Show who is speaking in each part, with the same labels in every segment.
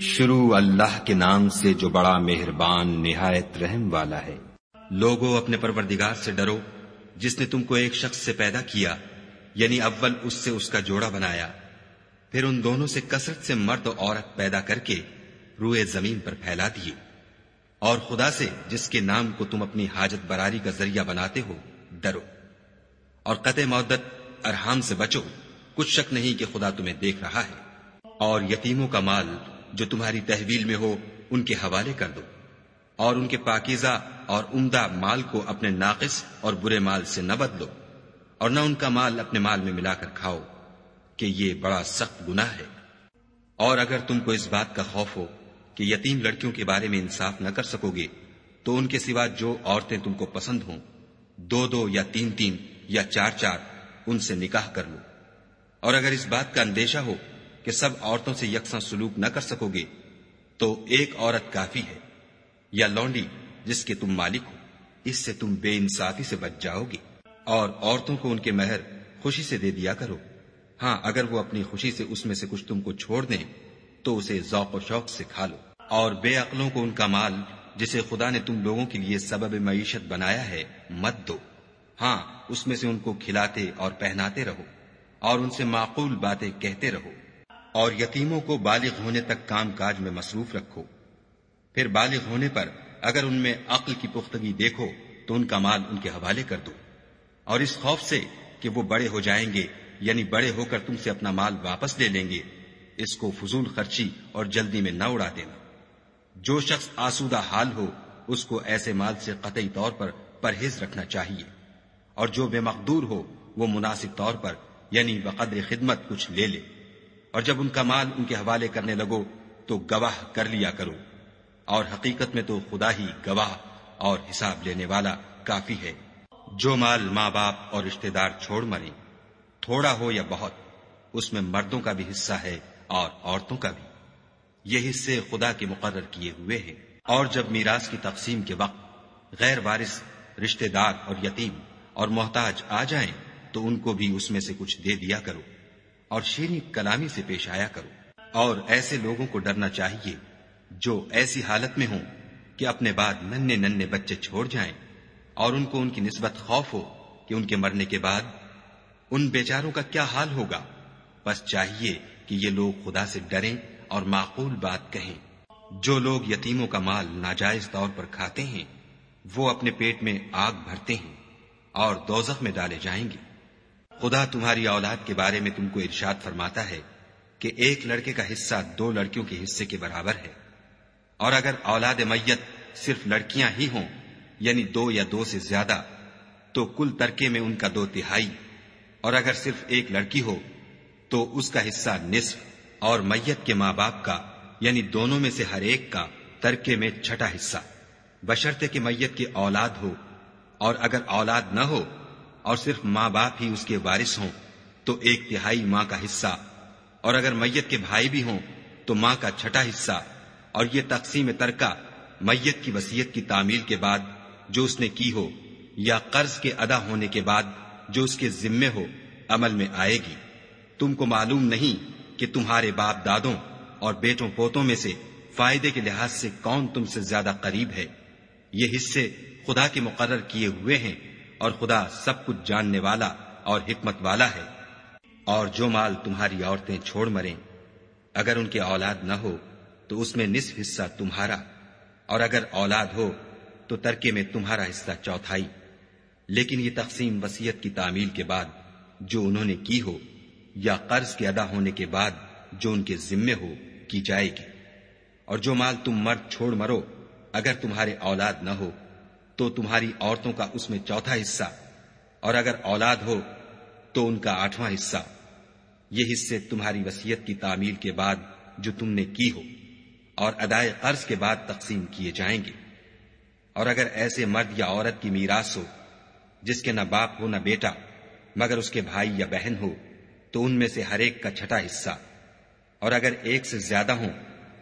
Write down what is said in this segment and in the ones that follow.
Speaker 1: شروع اللہ کے نام سے جو بڑا مہربان، نہایت رحم والا ہے۔
Speaker 2: لوگوں اپنے پروردگار سے ڈرو۔ جس نے تم کو ایک شخص سے پیدا کیا یعنی اول اس سے اس کا جوڑا بنایا۔ پھر ان دونوں سے کثرت سے مرد و عورت پیدا کر کے روئے زمین پر پھیلا دیے۔ اور خدا سے، جس کے نام کو تم اپنی حاجت براری کا ذریعہ بناتے ہو، ڈرو۔ اور قطع مدت ارحام سے بچو۔ کچھ شک نہیں کہ خدا تمہیں دیکھ رہا ہے۔ اور یتیموں کا مال جو تمہاری تحویل میں ہو، ان کے حوالے کر دو۔ اور ان کے پاکیزہ اور عمدہ مال کو اپنے ناقص اور برے مال سے نہ بدلو، اور نہ ان کا مال اپنے مال میں ملا کر کھاؤ، کہ یہ بڑا سخت گناہ ہے۔ اور اگر تم کو اس بات کا خوف ہو کہ یتیم لڑکیوں کے بارے میں انصاف نہ کر سکو گے، تو ان کے سوا جو عورتیں تم کو پسند ہوں، دو دو یا تین تین یا چار چار، ان سے نکاح کر لو۔ اور اگر اس بات کا اندیشہ ہو کہ سب عورتوں سے یکساں سلوک نہ کر سکو گے، تو ایک عورت کافی ہے، یا لونڈی، جس کے تم مالک ہو۔ اس سے تم بے انصافی سے بچ جاؤ گے۔ اور عورتوں کو ان کے مہر خوشی سے دے دیا کرو۔ ہاں اگر وہ اپنی خوشی سے اس میں سے کچھ تم کو چھوڑ دیں، تو اسے ذوق و شوق سے کھا لو۔ اور بے عقلوں کو ان کا مال، جسے خدا نے تم لوگوں کے لیے سبب معیشت بنایا ہے، مت دو۔ ہاں اس میں سے ان کو کھلاتے اور پہناتے رہو، اور ان سے معقول باتیں کہتے رہو۔ اور یتیموں کو بالغ ہونے تک کام کاج میں مصروف رکھو۔ پھر بالغ ہونے پر اگر ان میں عقل کی پختگی دیکھو تو ان کا مال ان کے حوالے کر دو۔ اور اس خوف سے کہ وہ بڑے ہو جائیں گے یعنی بڑے ہو کر تم سے اپنا مال واپس لے لیں گے، اس کو فضول خرچی اور جلدی میں نہ اڑا دینا۔ جو شخص آسودہ حال ہو، اس کو ایسے مال سے قطعی طور پر پرہیز رکھنا چاہیے۔ اور جو بے مقدور ہو، وہ مناسب طور پر یعنی بقدر خدمت کچھ لے لے۔ اور جب ان کا مال ان کے حوالے کرنے لگو تو گواہ کر لیا کرو۔ اور حقیقت میں تو خدا ہی گواہ اور حساب لینے والا کافی ہے۔ جو مال ماں باپ اور رشتہ دار چھوڑ مرے تھوڑا ہو یا بہت، اس میں مردوں کا بھی حصہ ہے اور عورتوں کا بھی۔ یہ حصے خدا کے مقرر کیے ہوئے ہیں۔ اور جب میراث کی تقسیم کے وقت غیر وارث، رشتہ دار اور یتیم اور محتاج آ جائیں، تو ان کو بھی اس میں سے کچھ دے دیا کرو۔ اور شیریں کلامی سے پیش آیا کرو۔ اور ایسے لوگوں کو ڈرنا چاہیے جو ایسی حالت میں ہوں کہ اپنے بعد ننے ننے بچے چھوڑ جائیں اور ان کو ان کی نسبت خوف ہو کہ ان کے مرنے کے بعد ان بیچاروں کا کیا حال ہوگا۔ بس چاہیے کہ یہ لوگ خدا سے ڈریں اور معقول بات کہیں۔ جو لوگ یتیموں کا مال ناجائز طور پر کھاتے ہیں، وہ اپنے پیٹ میں آگ بھرتے ہیں اور دوزخ میں ڈالے جائیں گے۔ خدا تمہاری اولاد کے بارے میں تم کو ارشاد فرماتا ہے کہ ایک لڑکے کا حصہ دو لڑکیوں کے حصے کے برابر ہے۔ اور اگر اولاد میت صرف لڑکیاں ہی ہوں یعنی دو یا دو سے زیادہ، تو کل ترکے میں ان کا دو تہائی۔ اور اگر صرف ایک لڑکی ہو، تو اس کا حصہ نصف۔ اور میت کے ماں باپ کا یعنی دونوں میں سے ہر ایک کا، ترکے میں چھٹا حصہ۔ بشرطے کہ میت کی اولاد ہو، اور اگر اولاد نہ ہو اور صرف ماں باپ ہی اس کے وارث ہوں، تو ایک تہائی ماں کا حصہ۔ اور اگر میت کے بھائی بھی ہوں، تو ماں کا چھٹا حصہ۔ اور یہ تقسیم ترکہ میت کی وسیعت کی تعمیل کے بعد جو اس نے کی ہو، یا قرض کے ادا ہونے کے بعد جو اس کے ذمے ہو، عمل میں آئے گی۔ تم کو معلوم نہیں کہ تمہارے باپ دادوں اور بیٹوں پوتوں میں سے فائدے کے لحاظ سے کون تم سے زیادہ قریب ہے۔ یہ حصے خدا کے مقرر کیے ہوئے ہیں۔ اور خدا سب کچھ جاننے والا اور حکمت والا ہے۔ اور جو مال تمہاری عورتیں چھوڑ مریں، اگر ان کے اولاد نہ ہو، تو اس میں نصف حصہ تمہارا۔ اور اگر اولاد ہو، تو ترکے میں تمہارا حصہ چوتھائی۔ لیکن یہ تقسیم وسیعت کی تعمیل کے بعد جو انہوں نے کی ہو، یا قرض کے ادا ہونے کے بعد جو ان کے ذمے ہو، کی جائے گی۔ اور جو مال تم مرد چھوڑ مرو، اگر تمہارے اولاد نہ ہو تو تمہاری عورتوں کا اس میں چوتھا حصہ۔ اور اگر اولاد ہو، تو ان کا آٹھواں حصہ۔ یہ حصے تمہاری وسیعت کی تعمیل کے بعد جو تم نے کی ہو، اور ادائے قرض کے بعد تقسیم کیے جائیں گے۔ اور اگر ایسے مرد یا عورت کی میراث ہو، جس کے نہ باپ ہو نہ بیٹا، مگر اس کے بھائی یا بہن ہو، تو ان میں سے ہر ایک کا چھٹا حصہ۔ اور اگر ایک سے زیادہ ہوں،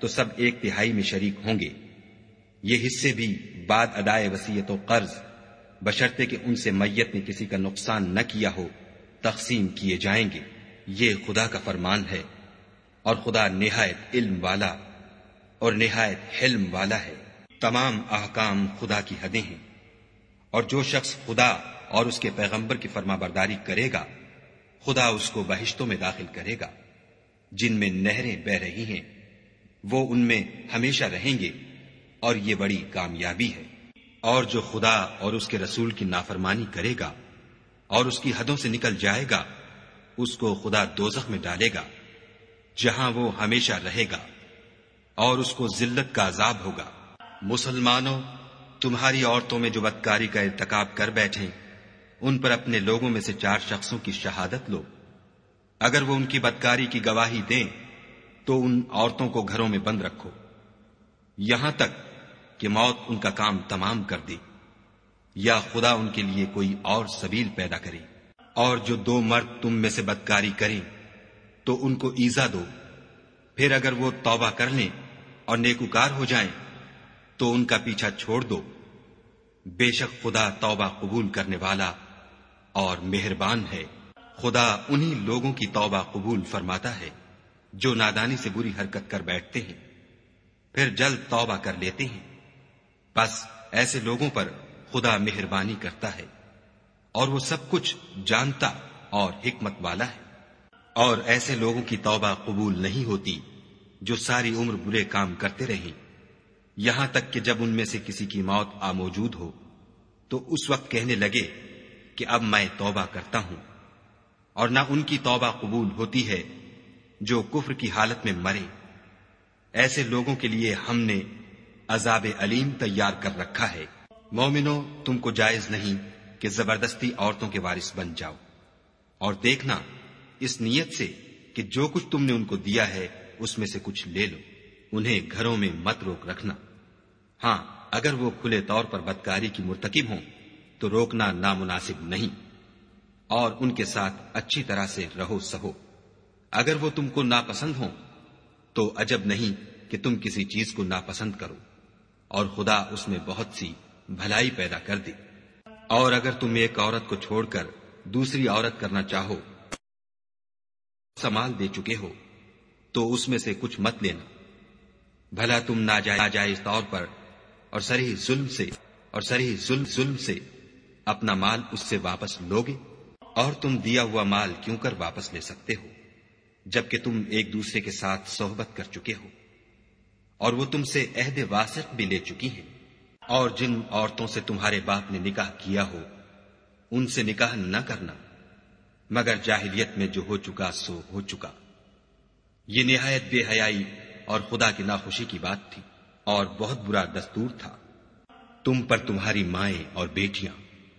Speaker 2: تو سب ایک تہائی میں شریک ہوں گے۔ یہ حصے بھی بعد ادائے وسیعت و قرض، بشرطے کہ ان سے میت نے کسی کا نقصان نہ کیا ہو، تقسیم کیے جائیں گے۔ یہ خدا کا فرمان ہے اور خدا نہایت علم والا اور نہایت حلم والا ہے۔ تمام احکام خدا کی حدیں ہیں۔ اور جو شخص خدا اور اس کے پیغمبر کی فرما برداری کرے گا، خدا اس کو بہشتوں میں داخل کرے گا۔ جن میں نہریں بہ رہی ہیں، وہ ان میں ہمیشہ رہیں گے۔ اور یہ بڑی کامیابی ہے۔ اور جو خدا اور اس کے رسول کی نافرمانی کرے گا اور اس کی حدوں سے نکل جائے گا، اس کو خدا دوزخ میں ڈالے گا، جہاں وہ ہمیشہ رہے گا اور اس کو ذلت کا عذاب ہوگا۔ مسلمانوں، تمہاری عورتوں میں جو بدکاری کا ارتکاب کر بیٹھے، ان پر اپنے لوگوں میں سے چار شخصوں کی شہادت لو۔ اگر وہ ان کی بدکاری کی گواہی دیں، تو ان عورتوں کو گھروں میں بند رکھو۔ یہاں تک کہ موت ان کا کام تمام کر دے یا خدا ان کے لیے کوئی اور سبیل پیدا کرے۔ اور جو دو مرد تم میں سے بدکاری کریں، تو ان کو ایزا دو۔ پھر اگر وہ توبہ کر لیں اور نیکوکار ہو جائیں، تو ان کا پیچھا چھوڑ دو۔ بے شک خدا توبہ قبول کرنے والا اور مہربان ہے۔ خدا انہی لوگوں کی توبہ قبول فرماتا ہے جو نادانی سے بری حرکت کر بیٹھتے ہیں۔ پھر جلد توبہ کر لیتے ہیں۔ بس ایسے لوگوں پر خدا مہربانی کرتا ہے اور وہ سب کچھ جانتا اور حکمت والا ہے۔ اور ایسے لوگوں کی توبہ قبول نہیں ہوتی جو ساری عمر برے کام کرتے رہیں۔ یہاں تک کہ جب ان میں سے کسی کی موت آ موجود ہو، تو اس وقت کہنے لگے کہ اب میں توبہ کرتا ہوں۔ اور نہ ان کی توبہ قبول ہوتی ہے جو کفر کی حالت میں مرے۔ ایسے لوگوں کے لیے ہم نے عذاب علیم تیار کر رکھا ہے۔ مومنو، تم کو جائز نہیں کہ زبردستی عورتوں کے وارث بن جاؤ۔ اور دیکھنا، اس نیت سے کہ جو کچھ تم نے ان کو دیا ہے، اس میں سے کچھ لے لو۔ انہیں گھروں میں مت روک رکھنا۔ ہاں اگر وہ کھلے طور پر بدکاری کی مرتکب ہوں، تو روکنا نامناسب نہیں۔ اور ان کے ساتھ اچھی طرح سے رہو سہو۔ اگر وہ تم کو ناپسند ہوں، تو عجب نہیں کہ تم کسی چیز کو ناپسند کرو۔ اور خدا اس میں بہت سی بھلائی پیدا کر دے۔ اور اگر تم ایک عورت کو چھوڑ کر دوسری عورت کرنا چاہو سمال دے چکے ہو، تو اس میں سے کچھ مت لینا۔ بھلا تم ناجائز طور پر اور سری ظلم سے اور سری ظلم ظلم سے اپنا مال اس سے واپس لوگے۔ اور تم دیا ہوا مال کیوں کر واپس لے سکتے ہو، جبکہ تم ایک دوسرے کے ساتھ صحبت کر چکے ہو۔ اور وہ تم سے عہد واسط بھی لے چکی ہیں۔ اور جن عورتوں سے تمہارے باپ نے نکاح کیا ہو، ان سے نکاح نہ کرنا۔ مگر جاہلیت میں جو ہو چکا سو ہو چکا۔ یہ نہایت بے حیائی اور خدا کی ناخوشی کی بات تھی اور بہت برا دستور تھا۔ تم پر تمہاری مائیں اور بیٹیاں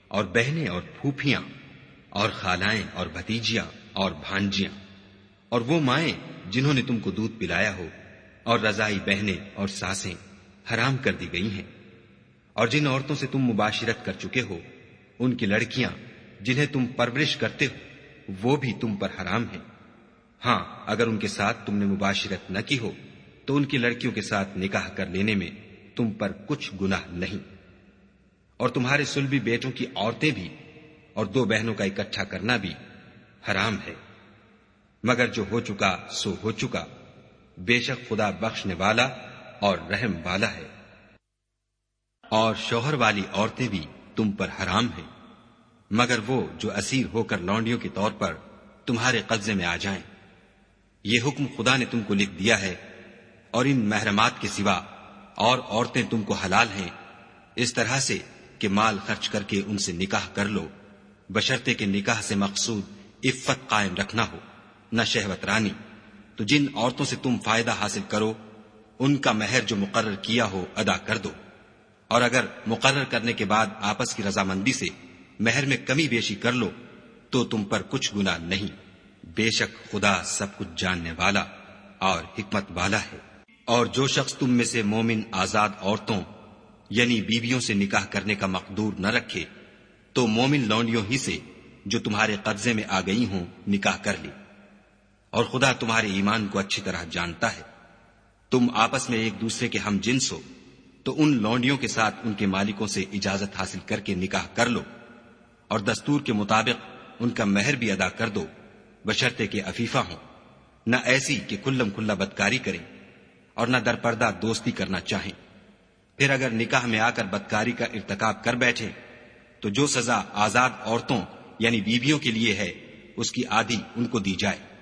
Speaker 2: اور بہنیں اور پھوپھیاں اور خالائیں اور بھتیجیاں اور بھانجیاں اور وہ مائیں جنہوں نے تم کو دودھ پلایا ہو اور رضائی بہنیں اور ساسیں حرام کر دی گئی ہیں۔ اور جن عورتوں سے تم مباشرت کر چکے ہو، ان کی لڑکیاں جنہیں تم پرورش کرتے ہو، وہ بھی تم پر حرام ہیں۔ ہاں اگر ان کے ساتھ تم نے مباشرت نہ کی ہو، تو ان کی لڑکیوں کے ساتھ نکاح کر لینے میں تم پر کچھ گناہ نہیں۔ اور تمہارے سلبی بیٹوں کی عورتیں بھی اور دو بہنوں کا اکٹھا کرنا بھی حرام ہے۔ مگر جو ہو چکا، سو ہو چکا۔ بے شک خدا بخشنے والا اور رحم والا ہے۔ اور شوہر والی عورتیں بھی تم پر حرام ہیں۔ مگر وہ جو اسیر ہو کر لونڈیوں کے طور پر تمہارے قبضے میں آ جائیں۔ یہ حکم خدا نے تم کو لکھ دیا ہے۔ اور ان محرمات کے سوا اور عورتیں تم کو حلال ہیں۔ اس طرح سے کہ مال خرچ کر کے ان سے نکاح کر لو۔ بشرتے کے نکاح سے مقصود عفت قائم رکھنا ہو، نہ شہوت رانی۔ تو جن عورتوں سے تم فائدہ حاصل کرو، ان کا مہر جو مقرر کیا ہو ادا کر دو۔ اور اگر مقرر کرنے کے بعد آپس کی رضامندی سے مہر میں کمی بیشی کر لو، تو تم پر کچھ گنا نہیں۔ بے شک خدا سب کچھ جاننے والا اور حکمت والا ہے۔ اور جو شخص تم میں سے مومن آزاد عورتوں یعنی بیویوں سے نکاح کرنے کا مقدور نہ رکھے، تو مومن لونڈیوں ہی سے جو تمہارے قبضے میں آ گئی ہوں، نکاح کر لی اور خدا تمہارے ایمان کو اچھی طرح جانتا ہے۔ تم آپس میں ایک دوسرے کے ہم جنس ہو۔ تو ان لونڈیوں کے ساتھ ان کے مالکوں سے اجازت حاصل کر کے نکاح کر لو۔ اور دستور کے مطابق ان کا مہر بھی ادا کر دو۔ بشرتے کے افیفہ ہوں۔ نہ ایسی کہ کلم کھلا بدکاری کریں۔ اور نہ درپردہ دوستی کرنا چاہیں۔ پھر اگر نکاح میں آ کر بدکاری کا ارتکاب کر بیٹھے، تو جو سزا آزاد عورتوں یعنی بیویوں کے لیے ہے، اس کی آدھی ان کو دی جائے۔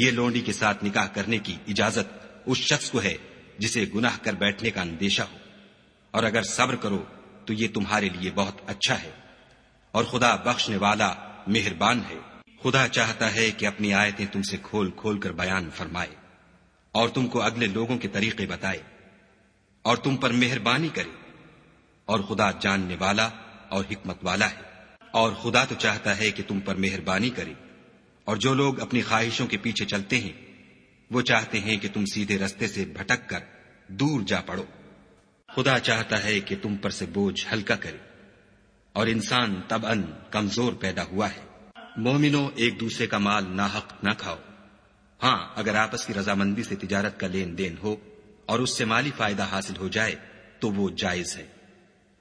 Speaker 2: یہ لونڈی کے ساتھ نکاح کرنے کی اجازت اس شخص کو ہے جسے گناہ کر بیٹھنے کا اندیشہ ہو۔ اور اگر صبر کرو تو یہ تمہارے لیے بہت اچھا ہے۔ اور خدا بخشنے والا مہربان ہے۔ خدا چاہتا ہے کہ اپنی آیتیں تم سے کھول کھول کر بیان فرمائے۔ اور تم کو اگلے لوگوں کے طریقے بتائے۔ اور تم پر مہربانی کرے۔ اور خدا جاننے والا اور حکمت والا ہے۔ اور خدا تو چاہتا ہے کہ تم پر مہربانی کرے۔ اور جو لوگ اپنی خواہشوں کے پیچھے چلتے ہیں، وہ چاہتے ہیں کہ تم سیدھے رستے سے بھٹک کر دور جا پڑو۔ خدا چاہتا ہے کہ تم پر سے بوجھ ہلکا کرے، اور انسان تب ان کمزور پیدا ہوا ہے۔ مومنو، ایک دوسرے کا مال ناحق نہ کھاؤ۔ ہاں اگر آپس کی رضامندی سے تجارت کا لین دین ہو اور اس سے مالی فائدہ حاصل ہو جائے، تو وہ جائز ہے۔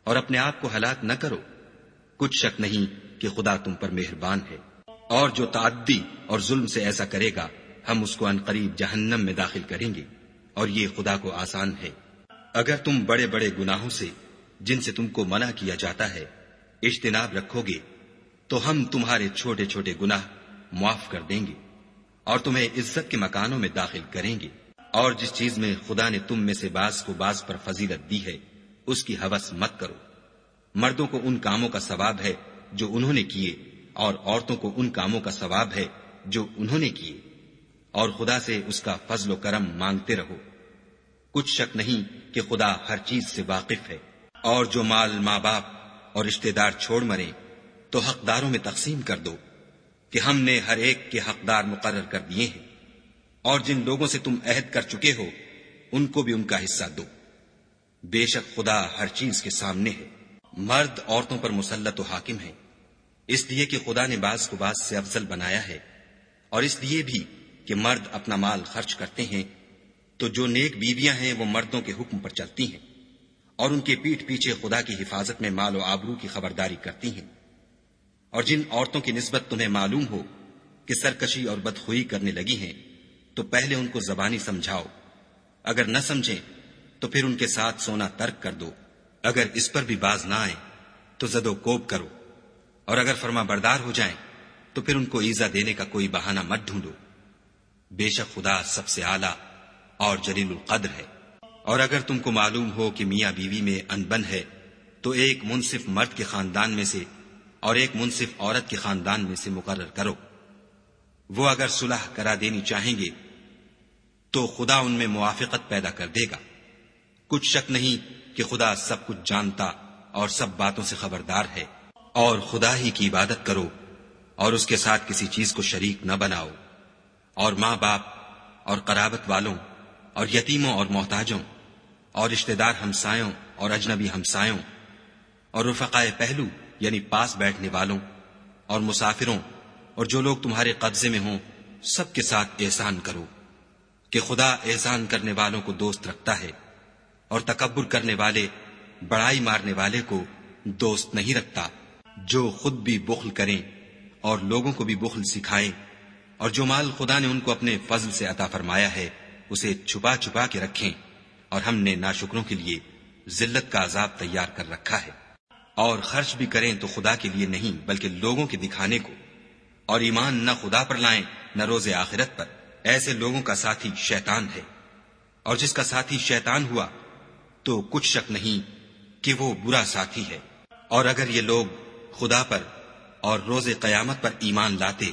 Speaker 2: اور اپنے آپ کو ہلاک نہ کرو۔ کچھ شک نہیں کہ خدا تم پر مہربان ہے۔ اور جو تعدی اور ظلم سے ایسا کرے گا، ہم اس کو قریب جہنم میں داخل کریں گے، اور یہ خدا کو آسان ہے۔ اگر تم بڑے بڑے گناہوں سے، جن سے تم کو منع کیا جاتا ہے، اجتناب رکھو گے، تو ہم تمہارے چھوٹے چھوٹے گناہ معاف کر دیں گے، اور تمہیں عزت کے مکانوں میں داخل کریں گے۔ اور جس چیز میں خدا نے تم میں سے باز کو باز پر فضیلت دی ہے، اس کی حوث مت کرو۔ مردوں کو ان کاموں کا ثواب ہے جو انہوں نے کیے۔ اور عورتوں کو ان کاموں کا ثواب ہے جو انہوں نے کیے۔ اور خدا سے اس کا فضل و کرم مانگتے رہو۔ کچھ شک نہیں کہ خدا ہر چیز سے واقف ہے۔ اور جو مال ماں باپ اور رشتے دار چھوڑ مرے تو حقداروں میں تقسیم کر دو کہ ہم نے ہر ایک کے حقدار مقرر کر دیے ہیں۔ اور جن لوگوں سے تم عہد کر چکے ہو، ان کو بھی ان کا حصہ دو۔ بے شک خدا ہر چیز کے سامنے ہے۔ مرد عورتوں پر مسلط و حاکم ہے۔ اس لیے کہ خدا نے بعض کو بعض سے افضل بنایا ہے، اور اس لیے بھی کہ مرد اپنا مال خرچ کرتے ہیں، تو جو نیک بیویاں ہیں وہ مردوں کے حکم پر چلتی ہیں، اور ان کے پیٹ پیچھے خدا کی حفاظت میں مال و آبرو کی خبرداری کرتی ہیں۔ اور جن عورتوں کی نسبت تمہیں معلوم ہو کہ سرکشی اور بدخوئی کرنے لگی ہیں، تو پہلے ان کو زبانی سمجھاؤ۔ اگر نہ سمجھیں، تو پھر ان کے ساتھ سونا ترک کر دو۔ اگر اس پر بھی باز نہ آئے تو زد و کوب کرو۔ اور اگر فرما بردار ہو جائیں، تو پھر ان کو ایزا دینے کا کوئی بہانہ مت ڈھونڈو۔ بے شک خدا سب سے اعلی اور جلیل القدر ہے۔ اور اگر تم کو معلوم ہو کہ میاں بیوی میں انبن ہے، تو ایک منصف مرد کے خاندان میں سے اور ایک منصف عورت کے خاندان میں سے مقرر کرو۔ وہ اگر صلح کرا دینی چاہیں گے، تو خدا ان میں موافقت پیدا کر دے گا۔ کچھ شک نہیں کہ خدا سب کچھ جانتا اور سب باتوں سے خبردار ہے۔ اور خدا ہی کی عبادت کرو اور اس کے ساتھ کسی چیز کو شریک نہ بناؤ۔ اور ماں باپ اور قرابت والوں اور یتیموں اور محتاجوں اور رشتے دار ہمسایوں اور اجنبی ہمسایوں اور رفقائے پہلو یعنی پاس بیٹھنے والوں اور مسافروں اور جو لوگ تمہارے قبضے میں ہوں، سب کے ساتھ احسان کرو کہ خدا احسان کرنے والوں کو دوست رکھتا ہے اور تکبر کرنے والے، بڑائی مارنے والے کو دوست نہیں رکھتا۔ جو خود بھی بخل کریں اور لوگوں کو بھی بخل سکھائیں اور جو مال خدا نے ان کو اپنے فضل سے عطا فرمایا ہے، اسے چھپا چھپا کے رکھیں اور ہم نے ناشکروں کے لیے ذلت کا عذاب تیار کر رکھا ہے۔ اور خرچ بھی کریں تو خدا کے لیے نہیں، بلکہ لوگوں کے دکھانے کو۔ اور ایمان نہ خدا پر لائیں، نہ روز آخرت پر۔ ایسے لوگوں کا ساتھی شیطان ہے۔ اور جس کا ساتھی شیطان ہوا تو کچھ شک نہیں کہ وہ برا ساتھی ہے۔ اور اگر یہ لوگ خدا پر اور روز قیامت پر ایمان لاتے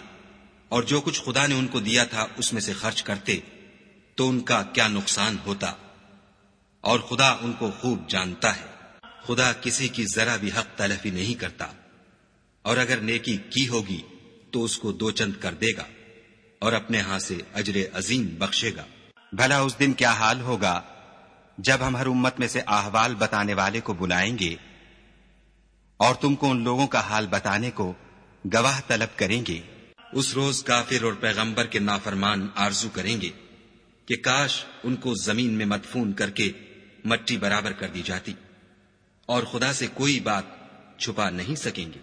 Speaker 2: اور جو کچھ خدا نے ان کو دیا تھا اس میں سے خرچ کرتے تو ان کا کیا نقصان ہوتا اور خدا ان کو خوب جانتا ہے۔ خدا کسی کی ذرا بھی حق تلفی نہیں کرتا اور اگر نیکی کی ہوگی تو اس کو دو چند کر دے گا اور اپنے ہاں سے اجر عظیم بخشے گا۔
Speaker 3: بھلا اس دن کیا حال ہوگا جب ہم ہر امت میں سے احوال بتانے والے کو بلائیں گے اور تم کو ان لوگوں کا حال بتانے کو گواہ طلب کریں گے۔
Speaker 2: اس روز کافر اور پیغمبر کے نافرمان آرزو کریں گے کہ کاش ان کو زمین میں مدفون کر کے مٹی برابر کر دی جاتی اور خدا سے کوئی بات چھپا نہیں سکیں گے۔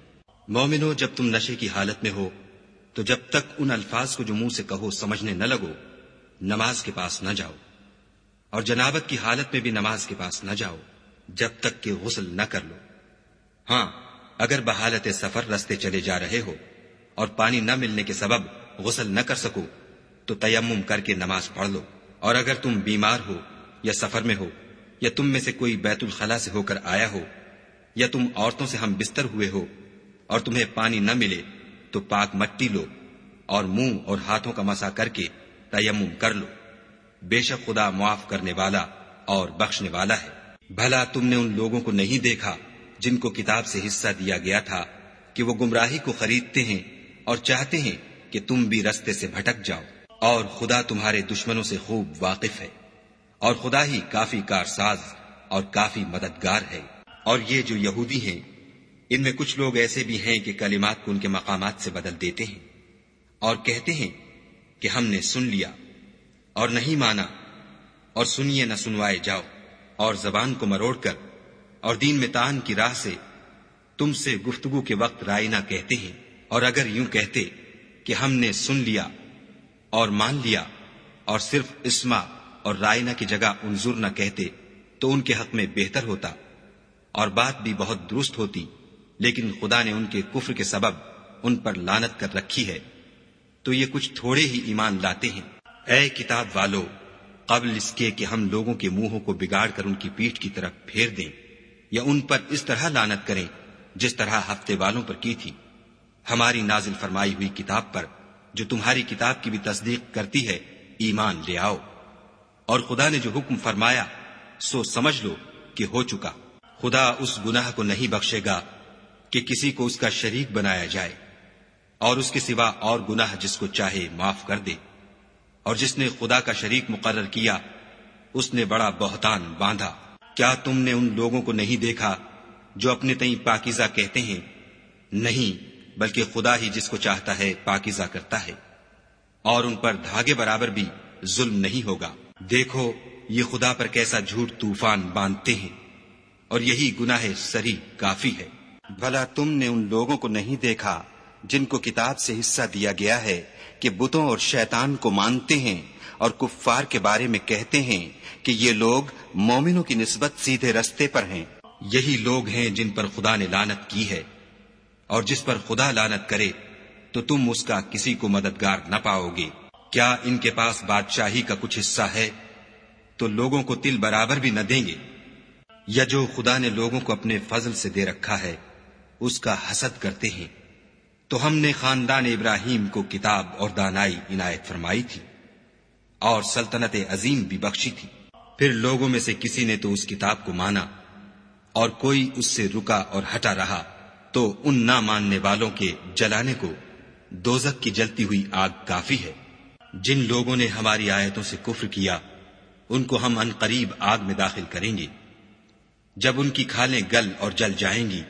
Speaker 2: مومنو، جب تم نشے کی حالت میں ہو، تو جب تک ان الفاظ کو جو منہ سے کہو سمجھنے نہ لگو، نماز کے پاس نہ جاؤ۔ اور جنابت کی حالت میں بھی نماز کے پاس نہ جاؤ، جب تک کہ غسل نہ کر لو۔ ہاں اگر بحالت سفر رستے چلے جا رہے ہو اور پانی نہ ملنے کے سبب غسل نہ کر سکو، تو تیمم کر کے نماز پڑھ لو۔ اور اگر تم بیمار ہو یا سفر میں ہو، یا تم میں سے کوئی بیت الخلا سے ہو کر آیا ہو، یا تم عورتوں سے ہم بستر ہوئے ہو اور تمہیں پانی نہ ملے، تو پاک مٹی لو اور منہ اور ہاتھوں کا مسا کر کے تیمم کر لو۔ بے شک خدا معاف کرنے والا اور بخشنے والا ہے۔ بھلا تم نے ان لوگوں کو نہیں دیکھا جن کو کتاب سے حصہ دیا گیا تھا کہ وہ گمراہی کو خریدتے ہیں اور چاہتے ہیں کہ تم بھی رستے سے بھٹک جاؤ۔ اور خدا تمہارے دشمنوں سے خوب واقف ہے۔ اور خدا ہی کافی کارساز اور کافی مددگار ہے۔ اور یہ جو یہودی ہیں، ان میں کچھ لوگ ایسے بھی ہیں کہ کلمات کو ان کے مقامات سے بدل دیتے ہیں۔ اور کہتے ہیں کہ ہم نے سن لیا اور نہیں مانا اور سنیے نہ سنوائے جاؤ اور زبان کو مروڑ کر اور دین میں تان کی راہ سے تم سے گفتگو کے وقت رائنا کہتے ہیں۔ اور اگر یوں کہتے کہ ہم نے سن لیا اور مان لیا اور صرف اسما اور رائنا کی جگہ انظر نہ کہتے تو ان کے حق میں بہتر ہوتا۔ اور بات بھی بہت درست ہوتی، لیکن خدا نے ان کے کفر کے سبب ان پر لانت کر رکھی ہے۔ تو یہ کچھ تھوڑے ہی ایمان لاتے ہیں۔ اے کتاب والو، قبل اس کے کہ ہم لوگوں کے منہوں کو بگاڑ کر ان کی پیٹھ کی طرف پھیر دیں۔ یا ان پر اس طرح لانت کریں جس طرح ہفتے والوں پر کی تھی۔ ہماری نازل فرمائی ہوئی کتاب پر جو تمہاری کتاب کی بھی تصدیق کرتی ہے، ایمان لے آؤ۔ اور خدا نے جو حکم فرمایا، سو سمجھ لو کہ ہو چکا۔ خدا اس گناہ کو نہیں بخشے گا کہ کسی کو اس کا شریک بنایا جائے، اور اس کے سوا اور گناہ جس کو چاہے معاف کر دے۔ اور جس نے خدا کا شریک مقرر کیا، اس نے بڑا بہتان باندھا۔ کیا تم نے ان لوگوں کو نہیں دیکھا جو اپنے تئیں پاکیزہ کہتے ہیں؟ نہیں، بلکہ خدا ہی جس کو چاہتا ہے پاکیزہ کرتا ہے۔ اور ان پر دھاگے برابر بھی ظلم نہیں ہوگا۔ دیکھو، یہ خدا پر کیسا جھوٹ طوفان باندھتے ہیں۔ اور یہی گناہ سری کافی ہے۔
Speaker 3: بھلا تم نے ان لوگوں کو نہیں دیکھا جن کو کتاب سے حصہ دیا گیا ہے کہ بتوں اور شیطان کو مانتے ہیں۔ اور کفار کے بارے میں کہتے ہیں کہ یہ لوگ مومنوں کی نسبت سیدھے رستے پر ہیں۔
Speaker 2: یہی لوگ ہیں جن پر خدا نے لانت کی ہے۔ اور جس پر خدا لانت کرے، تو تم اس کا کسی کو مددگار نہ پاؤ گے۔ کیا ان کے پاس بادشاہی کا کچھ حصہ ہے؟ تو لوگوں کو تل برابر بھی نہ دیں گے۔ یا جو خدا نے لوگوں کو اپنے فضل سے دے رکھا ہے، اس کا حسد کرتے ہیں۔ تو ہم نے خاندان ابراہیم کو کتاب اور دانائی عنایت فرمائی تھی۔ اور سلطنت عظیم بھی بخشی تھی۔ پھر لوگوں میں سے کسی نے تو اس کتاب کو مانا اور کوئی اس سے رکا اور ہٹا رہا تو ان نہ ماننے والوں کے جلانے کو دوزک کی جلتی ہوئی آگ کافی ہے۔ جن لوگوں نے ہماری آیتوں سے کفر کیا، ان کو ہم ان قریب آگ میں داخل کریں گے۔ جب ان کی کھالیں گل اور جل جائیں گی،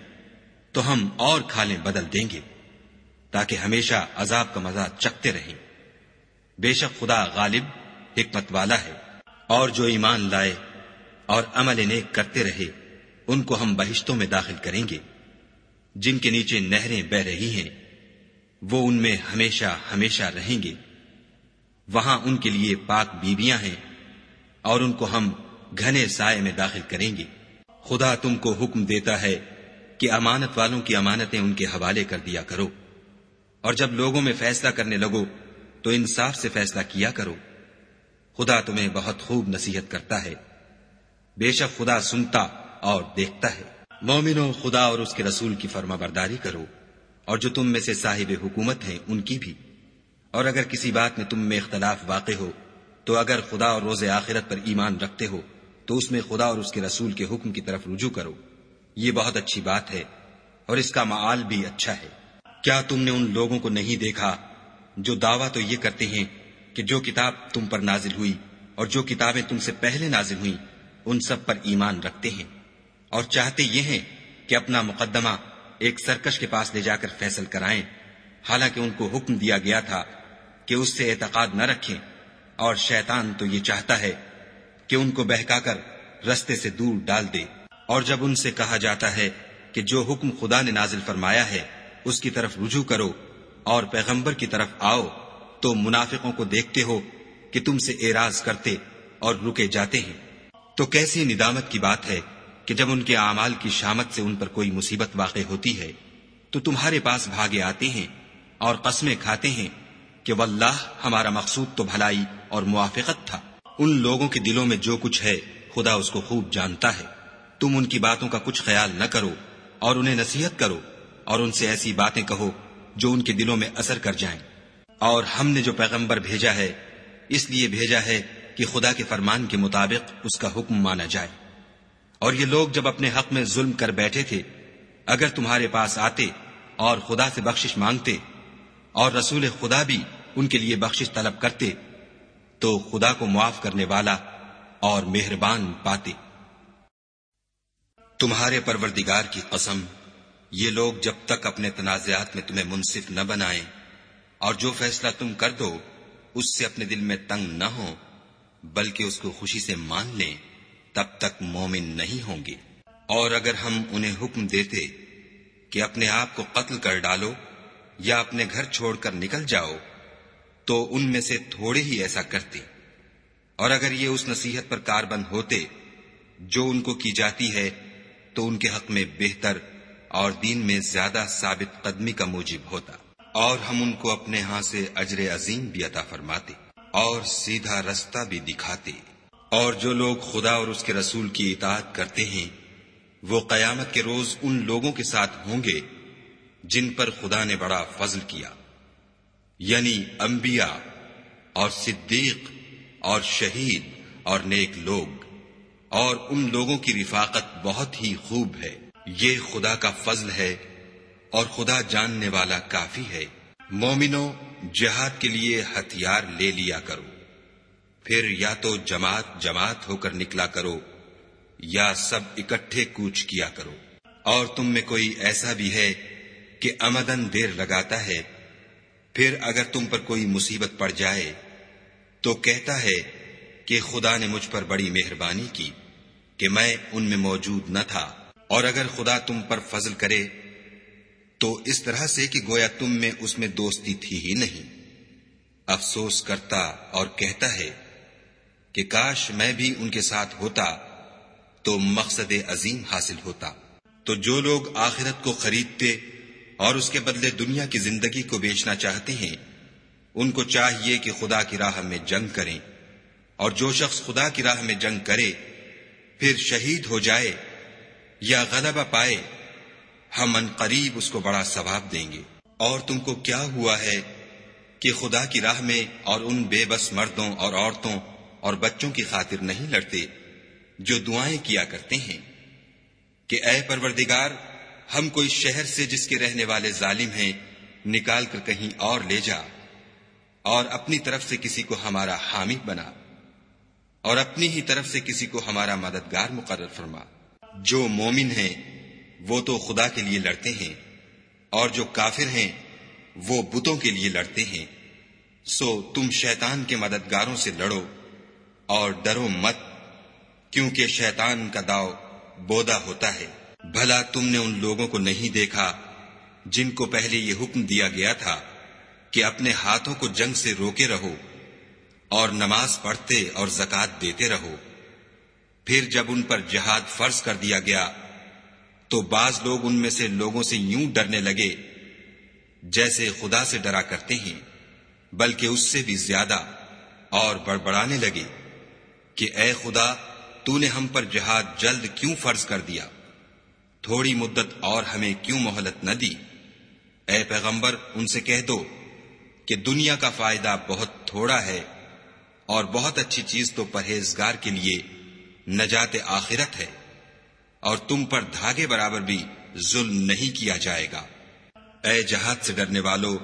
Speaker 2: تو ہم اور کھالیں بدل دیں گے تاکہ ہمیشہ عذاب کا مزہ چکتے رہیں۔ بے شک خدا غالب حکمت والا ہے۔ اور جو ایمان لائے اور عمل نیک کرتے رہے، ان کو ہم بہشتوں میں داخل کریں گے۔ جن کے نیچے نہریں بہ رہی ہیں، وہ ان میں ہمیشہ ہمیشہ رہیں گے۔ وہاں ان کے لیے پاک بیویاں ہیں اور ان کو ہم گھنے سائے میں داخل کریں گے۔ خدا تم کو حکم دیتا ہے کہ امانت والوں کی امانتیں ان کے حوالے کر دیا کرو۔ اور جب لوگوں میں فیصلہ کرنے لگو، تو انصاف سے فیصلہ کیا کرو۔ خدا تمہیں بہت خوب نصیحت کرتا ہے۔ بے شک خدا سنتا اور دیکھتا ہے۔ مومنو، خدا اور اس کے رسول کی فرما برداری کرو۔ اور جو تم میں سے صاحب حکومت ہیں، ان کی بھی۔ اور اگر کسی بات میں تم میں اختلاف واقع ہو، تو اگر خدا اور روز آخرت پر ایمان رکھتے ہو، تو اس میں خدا اور اس کے رسول کے حکم کی طرف رجوع کرو۔ یہ بہت اچھی بات ہے اور اس کا معال بھی اچھا ہے۔ کیا تم نے ان لوگوں کو نہیں دیکھا جو دعویٰ تو یہ کرتے ہیں کہ جو کتاب تم پر نازل ہوئی اور جو کتابیں تم سے پہلے نازل ہوئی ان سب پر ایمان رکھتے ہیں۔ اور چاہتے یہ ہیں کہ اپنا مقدمہ ایک سرکش کے پاس لے جا کر فیصل کرائیں۔ حالانکہ ان کو حکم دیا گیا تھا کہ اس سے اعتقاد نہ رکھیں۔ اور شیطان تو یہ چاہتا ہے کہ ان کو بہکا کر رستے سے دور ڈال دے۔ اور جب ان سے کہا جاتا ہے کہ جو حکم خدا نے نازل فرمایا ہے، اس کی طرف رجوع کرو اور پیغمبر کی طرف آؤ۔ تو منافقوں کو دیکھتے ہو کہ تم سے اعراض کرتے اور رکے جاتے ہیں۔ تو کیسی ندامت کی بات ہے کہ جب ان کے اعمال کی شامت سے ان پر کوئی مصیبت واقع ہوتی ہے، تو تمہارے پاس بھاگے آتے ہیں اور قسمیں کھاتے ہیں کہ واللہ ہمارا مقصود تو بھلائی اور موافقت تھا۔ ان لوگوں کے دلوں میں جو کچھ ہے، خدا اس کو خوب جانتا ہے۔ تم ان کی باتوں کا کچھ خیال نہ کرو اور انہیں نصیحت کرو اور ان سے ایسی باتیں کہو جو ان کے دلوں میں اثر کر جائیں۔ اور ہم نے جو پیغمبر بھیجا ہے، اس لیے بھیجا ہے کہ خدا کے فرمان کے مطابق اس کا حکم مانا جائے۔ اور یہ لوگ جب اپنے حق میں ظلم کر بیٹھے تھے، اگر تمہارے پاس آتے اور خدا سے بخشش مانگتے اور رسول خدا بھی ان کے لیے بخشش طلب کرتے، تو خدا کو معاف کرنے والا اور مہربان پاتے۔ تمہارے پروردگار کی قسم، یہ لوگ جب تک اپنے تنازعات میں تمہیں منصف نہ بنائیں اور جو فیصلہ تم کر دو، اس سے اپنے دل میں تنگ نہ ہو، بلکہ اس کو خوشی سے مان لیں، تب تک مومن نہیں ہوں گے۔ اور اگر ہم انہیں حکم دیتے کہ اپنے آپ کو قتل کر ڈالو یا اپنے گھر چھوڑ کر نکل جاؤ، تو ان میں سے تھوڑے ہی ایسا کرتے۔ اور اگر یہ اس نصیحت پر کار بند ہوتے جو ان کو کی جاتی ہے، تو ان کے حق میں بہتر اور دین میں زیادہ ثابت قدمی کا موجب ہوتا۔ اور ہم ان کو اپنے ہاں سے اجر عظیم بھی عطا فرماتے اور سیدھا رستہ بھی دکھاتے اور جو لوگ خدا اور اس کے رسول کی اطاعت کرتے ہیں، وہ قیامت کے روز ان لوگوں کے ساتھ ہوں گے جن پر خدا نے بڑا فضل کیا۔ یعنی انبیاء اور صدیق اور شہید اور نیک لوگ۔ اور ان لوگوں کی رفاقت بہت ہی خوب ہے۔ یہ خدا کا فضل ہے اور خدا جاننے والا کافی ہے۔ مومنو جہاد کے لیے ہتھیار لے لیا کرو۔ پھر یا تو جماعت جماعت ہو کر نکلا کرو، یا سب اکٹھے کوچ کیا کرو۔ اور تم میں کوئی ایسا بھی ہے کہ امدن دیر لگاتا ہے، پھر اگر تم پر کوئی مصیبت پڑ جائے، تو کہتا ہے کہ خدا نے مجھ پر بڑی مہربانی کی کہ میں ان میں موجود نہ تھا۔ اور اگر خدا تم پر فضل کرے تو اس طرح سے کہ گویا تم میں اس میں دوستی تھی ہی نہیں۔ افسوس کرتا اور کہتا ہے کہ کاش میں بھی ان کے ساتھ ہوتا تو مقصد عظیم حاصل ہوتا۔ تو جو لوگ آخرت کو خریدتے اور اس کے بدلے دنیا کی زندگی کو بیچنا چاہتے ہیں، ان کو چاہیے کہ خدا کی راہ میں جنگ کریں۔ اور جو شخص خدا کی راہ میں جنگ کرے، پھر شہید ہو جائے یا غلبہ پائے ہم ان قریب اس کو بڑا ثواب دیں گے۔ اور تم کو کیا ہوا ہے کہ خدا کی راہ میں اور ان بے بس مردوں اور عورتوں اور بچوں کی خاطر نہیں لڑتے جو دعائیں کیا کرتے ہیں؟ کہ اے پروردگار، ہم کوئی شہر سے جس کے رہنے والے ظالم ہیں، نکال کر کہیں اور لے جا اور اپنی طرف سے کسی کو ہمارا حامی بنا اور اپنی ہی طرف سے کسی کو ہمارا مددگار مقرر فرما۔ جو مومن ہیں وہ تو خدا کے لیے لڑتے ہیں، اور جو کافر ہیں، وہ بتوں کے لیے لڑتے ہیں۔ سو تم شیطان کے مددگاروں سے لڑو، اور ڈرو مت، کیونکہ شیطان کا داؤ بودا ہوتا ہے۔ بھلا تم نے ان لوگوں کو نہیں دیکھا، جن کو پہلے یہ حکم دیا گیا تھا کہ اپنے ہاتھوں کو جنگ سے روکے رہو، اور نماز پڑھتے اور زکات دیتے رہو۔ پھر جب ان پر جہاد فرض کر دیا گیا تو بعض لوگ ان میں سے لوگوں سے یوں ڈرنے لگے جیسے خدا سے ڈرا کرتے ہیں، بلکہ اس سے بھی زیادہ اور بڑبڑانے لگے کہ اے خدا، تو نے ہم پر جہاد جلد کیوں فرض کر دیا؟ تھوڑی مدت اور ہمیں کیوں مہلت نہ دی؟ اے پیغمبر، ان سے کہہ دو کہ دنیا کا فائدہ بہت تھوڑا ہے اور بہت اچھی چیز تو پرہیزگار کے لیے نجات آخرت ہے۔ اور تم پر دھاگے برابر بھی ظلم نہیں کیا جائے گا۔ اے جہاد سے ڈرنے والو،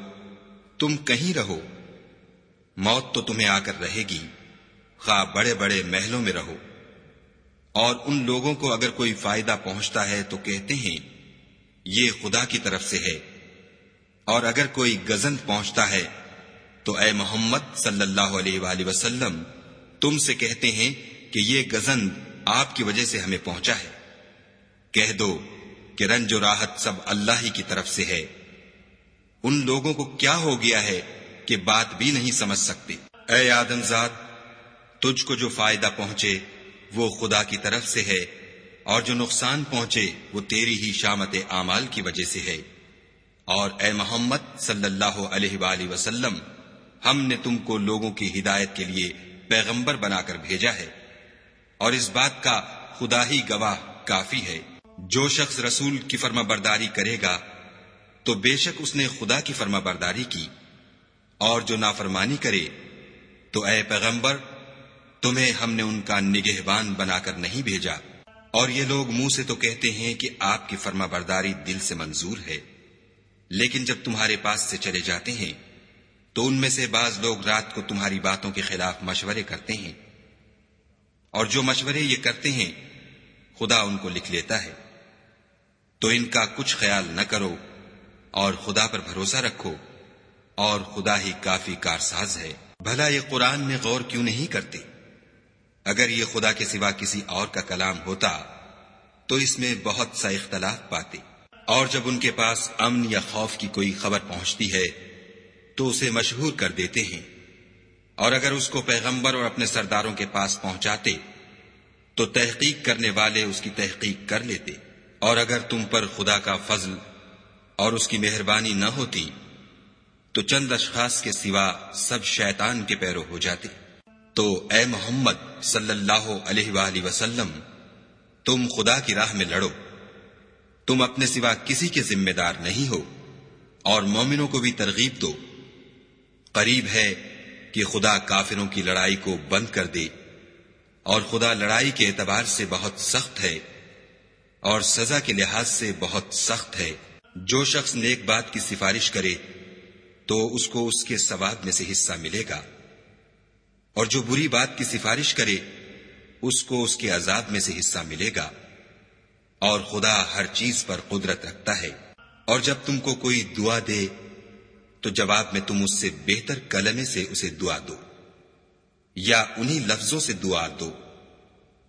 Speaker 2: تم کہیں رہو۔ موت تو تمہیں آ کر رہے گی۔ خواہ بڑے بڑے محلوں میں رہو۔ اور ان لوگوں کو اگر کوئی فائدہ پہنچتا ہے تو کہتے ہیں، یہ خدا کی طرف سے ہے۔ اور اگر کوئی گزند پہنچتا ہے تو اے محمد صلی اللہ علیہ وآلہ وسلم، تم سے کہتے ہیں کہ یہ گزند آپ کی وجہ سے ہمیں پہنچا ہے۔ کہہ دو کہ رنج و راحت سب اللہ ہی کی طرف سے ہے۔ ان لوگوں کو کیا ہو گیا ہے کہ بات بھی نہیں سمجھ سکتے۔ اے آدم ذات، تجھ کو جو فائدہ پہنچے وہ خدا کی طرف سے ہے، اور جو نقصان پہنچے وہ تیری ہی شامت اعمال کی وجہ سے ہے۔ اور اے محمد صلی اللہ علیہ وآلہ وسلم، ہم نے تم کو لوگوں کی ہدایت کے لیے پیغمبر بنا کر بھیجا ہے۔ اور اس بات کا خدا ہی گواہ کافی ہے۔ جو شخص رسول کی فرما برداری کرے گا، تو بے شک اس نے خدا کی فرما برداری کی۔ اور جو نافرمانی کرے، تو اے پیغمبر، تمہیں ہم نے ان کا نگہبان بنا کر نہیں بھیجا۔ اور یہ لوگ منہ سے تو کہتے ہیں کہ آپ کی فرما برداری دل سے منظور ہے، لیکن جب تمہارے پاس سے چلے جاتے ہیں، تو ان میں سے بعض لوگ رات کو تمہاری باتوں کے خلاف مشورے کرتے ہیں۔ اور جو مشورے یہ کرتے ہیں، خدا ان کو لکھ لیتا ہے۔ تو ان کا کچھ خیال نہ کرو اور خدا پر بھروسہ رکھو اور خدا ہی کافی کارساز ہے۔ بھلا یہ قرآن میں غور کیوں نہیں کرتے؟ اگر یہ خدا کے سوا کسی اور کا کلام ہوتا تو اس میں بہت سا اختلاف پاتے۔ اور جب ان کے پاس امن یا خوف کی کوئی خبر پہنچتی ہے تو اسے مشہور کر دیتے ہیں۔ اور اگر اس کو پیغمبر اور اپنے سرداروں کے پاس پہنچاتے تو تحقیق کرنے والے اس کی تحقیق کر لیتے۔ اور اگر تم پر خدا کا فضل اور اس کی مہربانی نہ ہوتی، تو چند اشخاص کے سوا سب شیطان کے پیرو ہو جاتے۔ تو اے محمد صلی اللہ علیہ وآلہ وسلم، تم خدا کی راہ میں لڑو۔ تم اپنے سوا کسی کے ذمہ دار نہیں ہو، اور مومنوں کو بھی ترغیب دو۔ قریب ہے کہ خدا کافروں کی لڑائی کو بند کر دے، اور خدا لڑائی کے اعتبار سے بہت سخت ہے۔ اور سزا کے لحاظ سے بہت سخت ہے۔ جو شخص نیک بات کی سفارش کرے، تو اس کو اس کے ثواب میں سے حصہ ملے گا۔ اور جو بری بات کی سفارش کرے، اس کو اس کے عذاب میں سے حصہ ملے گا۔ اور خدا ہر چیز پر قدرت رکھتا ہے۔ اور جب تم کو کوئی دعا دے، تو جواب میں تم اس سے بہتر کلمے سے اسے دعا دو۔ یا انہی لفظوں سے دعا دو۔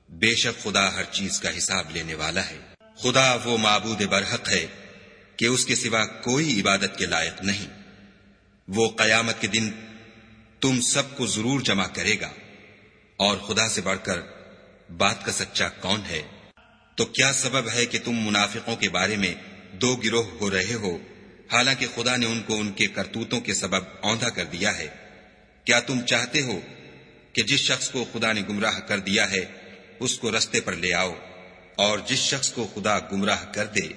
Speaker 2: بے شک خدا ہر چیز کا حساب لینے والا ہے۔ خدا وہ معبود برحق ہے کہ اس کے سوا کوئی عبادت کے لائق نہیں۔ وہ قیامت کے دن تم سب کو ضرور جمع کرے گا۔ اور خدا سے بڑھ کر بات کا سچا کون ہے؟ تو کیا سبب ہے کہ تم منافقوں کے بارے میں دو گروہ ہو رہے ہو؟ حالانکہ خدا نے ان کو ان کے کرتوتوں کے سبب اوندھا کر دیا ہے۔ کیا تم چاہتے ہو کہ جس شخص کو خدا نے گمراہ کر دیا ہے، اس کو رستے پر لے آؤ؟ اور جس شخص کو خدا گمراہ کر دے،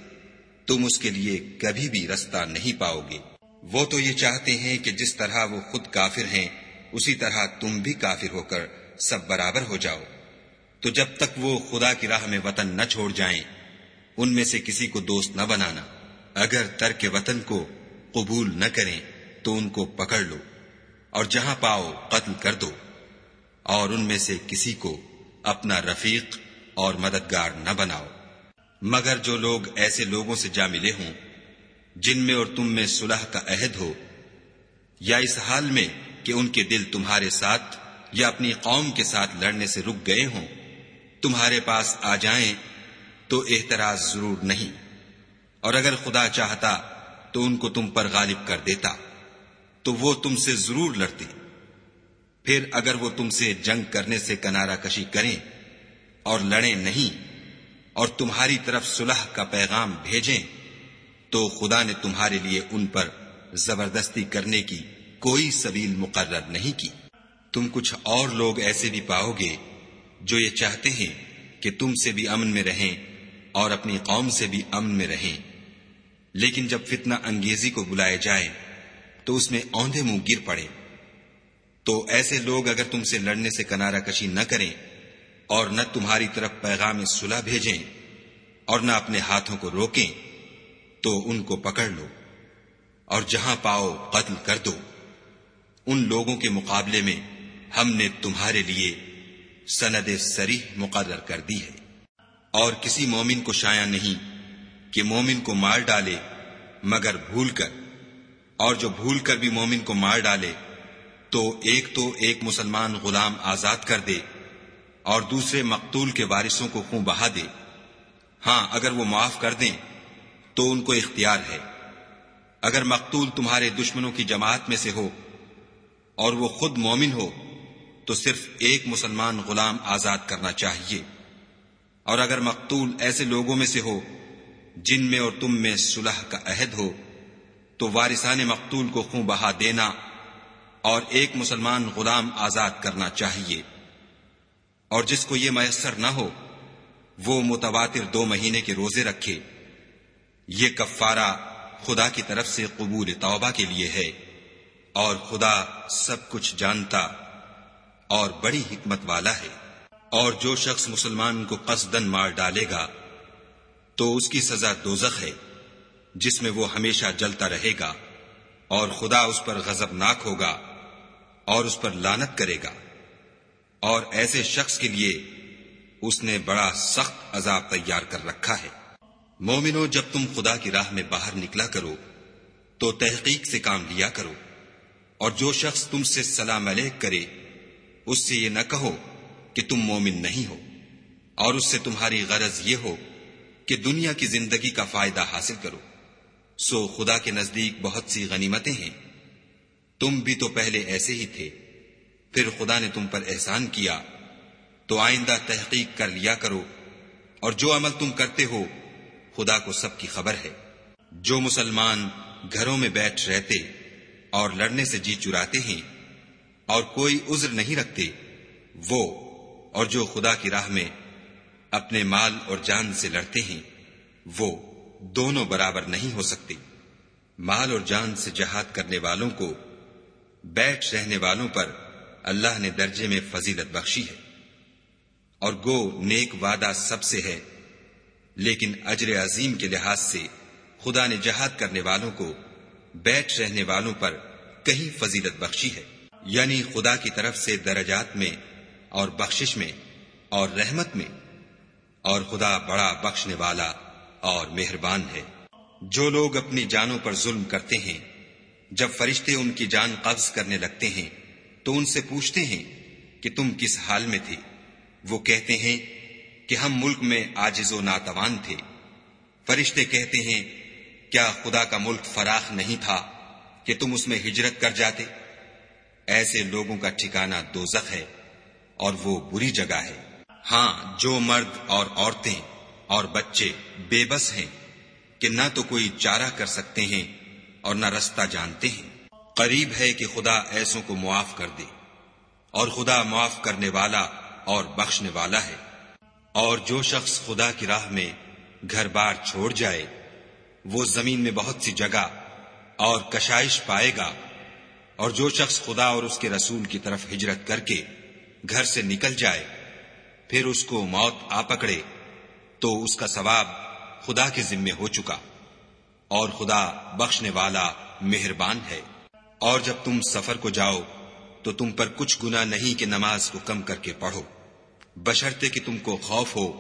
Speaker 2: تم اس کے لیے کبھی بھی رستہ نہیں پاؤ گے۔ وہ تو یہ چاہتے ہیں کہ جس طرح وہ خود کافر ہیں، اسی طرح تم بھی کافر ہو کر سب برابر ہو جاؤ۔ تو جب تک وہ خدا کی راہ میں وطن نہ چھوڑ جائیں، ان میں سے کسی کو دوست نہ بنانا۔ اگر ترک وطن کو قبول نہ کریں، تو ان کو پکڑ لو اور جہاں پاؤ قتل کر دو۔ اور ان میں سے کسی کو اپنا رفیق اور مددگار نہ بناؤ۔ مگر جو لوگ ایسے لوگوں سے جا ملے ہوں، جن میں اور تم میں صلح کا عہد ہو، یا اس حال میں کہ ان کے دل تمہارے ساتھ یا اپنی قوم کے ساتھ لڑنے سے رک گئے ہوں، تمہارے پاس آ جائیں تو احتراز ضرور نہیں۔ اور اگر خدا چاہتا تو ان کو تم پر غالب کر دیتا، تو وہ تم سے ضرور لڑتے۔ پھر اگر وہ تم سے جنگ کرنے سے کنارہ کشی کریں اور لڑیں نہیں اور تمہاری طرف صلح کا پیغام بھیجیں، تو خدا نے تمہارے لیے ان پر زبردستی کرنے کی کوئی سبیل مقرر نہیں کی۔ تم کچھ اور لوگ ایسے بھی پاؤ گے جو یہ چاہتے ہیں کہ تم سے بھی امن میں رہیں اور اپنی قوم سے بھی امن میں رہیں۔ لیکن جب فتنہ انگیزی کو بلائے جائے، تو اس میں اوندے منہ گر پڑے۔ تو ایسے لوگ اگر تم سے لڑنے سے کنارہ کشی نہ کریں اور نہ تمہاری طرف پیغام صلح بھیجیں اور نہ اپنے ہاتھوں کو روکیں، تو ان کو پکڑ لو اور جہاں پاؤ قتل کر دو۔ ان لوگوں کے مقابلے میں ہم نے تمہارے لیے سند سریح مقرر کر دی ہے۔ اور کسی مومن کو شایا نہیں کہ مومن کو مار ڈالے مگر بھول کر۔ اور جو بھول کر بھی مومن کو مار ڈالے تو ایک تو ایک مسلمان غلام آزاد کر دے۔ اور دوسرے مقتول کے وارثوں کو خون بہا دے۔ ہاں اگر وہ معاف کر دیں، تو ان کو اختیار ہے۔ اگر مقتول تمہارے دشمنوں کی جماعت میں سے ہو اور وہ خود مومن ہو، تو صرف ایک مسلمان غلام آزاد کرنا چاہیے۔ اور اگر مقتول ایسے لوگوں میں سے ہو جن میں اور تم میں صلح کا عہد ہو، تو وارثان مقتول کو خوں بہا دینا اور ایک مسلمان غلام آزاد کرنا چاہیے۔ اور جس کو یہ میسر نہ ہو، وہ متواتر دو مہینے کے روزے رکھے۔ یہ کفارہ خدا کی طرف سے قبول توبہ کے لیے ہے اور خدا سب کچھ جانتا اور بڑی حکمت والا ہے۔ اور جو شخص مسلمان کو قصدن مار ڈالے گا، تو اس کی سزا دوزخ ہے، جس میں وہ ہمیشہ جلتا رہے گا اور خدا اس پر غضب ناک ہوگا اور اس پر لانت کرے گا۔ اور ایسے شخص کے لیے اس نے بڑا سخت عذاب تیار کر رکھا ہے۔ مومنو، جب تم خدا کی راہ میں باہر نکلا کرو، تو تحقیق سے کام لیا کرو۔ اور جو شخص تم سے سلام علیک کرے، اس سے یہ نہ کہو کہ تم مومن نہیں ہو۔ اور اس سے تمہاری غرض یہ ہو کہ دنیا کی زندگی کا فائدہ حاصل کرو۔ سو خدا کے نزدیک بہت سی غنیمتیں ہیں۔ تم بھی تو پہلے ایسے ہی تھے۔ پھر خدا نے تم پر احسان کیا تو آئندہ تحقیق کر لیا کرو اور جو عمل تم کرتے ہو، خدا کو سب کی خبر ہے۔ جو مسلمان گھروں میں بیٹھ رہتے اور لڑنے سے جی چراتے ہیں اور کوئی عذر نہیں رکھتے، وہ اور جو خدا کی راہ میں اپنے مال اور جان سے لڑتے ہیں، وہ دونوں برابر نہیں ہو سکتے۔ مال اور جان سے جہاد کرنے والوں کو، بیٹھ رہنے والوں پر اللہ نے درجے میں فضیلت بخشی ہے۔ اور گو نیک وعدہ سب سے ہے، لیکن اجر عظیم کے لحاظ سے خدا نے جہاد کرنے والوں کو بیٹھ رہنے والوں پر کہیں فضیلت بخشی ہے۔ یعنی خدا کی طرف سے درجات میں اور بخشش میں اور رحمت میں۔ اور خدا بڑا بخشنے والا اور مہربان ہے۔ جو لوگ اپنی جانوں پر ظلم کرتے ہیں، جب فرشتے ان کی جان قبض کرنے لگتے ہیں تو ان سے پوچھتے ہیں کہ تم کس حال میں تھے؟ وہ کہتے ہیں کہ ہم ملک میں آجز و ناتوان تھے۔ فرشتے کہتے ہیں، کیا خدا کا ملک فراخ نہیں تھا کہ تم اس میں ہجرت کر جاتے؟ ایسے لوگوں کا ٹھکانہ دوزخ ہے اور وہ بری جگہ ہے۔ ہاں جو مرد اور عورتیں اور بچے بے بس ہیں کہ نہ تو کوئی چارہ کر سکتے ہیں اور نہ رستہ جانتے ہیں۔ قریب ہے کہ خدا ایسوں کو معاف کر دے۔ اور خدا معاف کرنے والا اور بخشنے والا ہے۔ اور جو شخص خدا کی راہ میں گھر بار چھوڑ جائے، وہ زمین میں بہت سی جگہ اور کشائش پائے گا۔ اور جو شخص خدا اور اس کے رسول کی طرف ہجرت کر کے گھر سے نکل جائے، پھر اس کو موت آ پکڑے، تو اس کا ثواب خدا کے ذمے ہو چکا۔ اور خدا بخشنے والا مہربان ہے۔ اور جب تم سفر کو جاؤ، تو تم پر کچھ گنا نہیں کہ نماز کو کم کر کے پڑھو۔ بشرتے کہ تم کو خوف ہو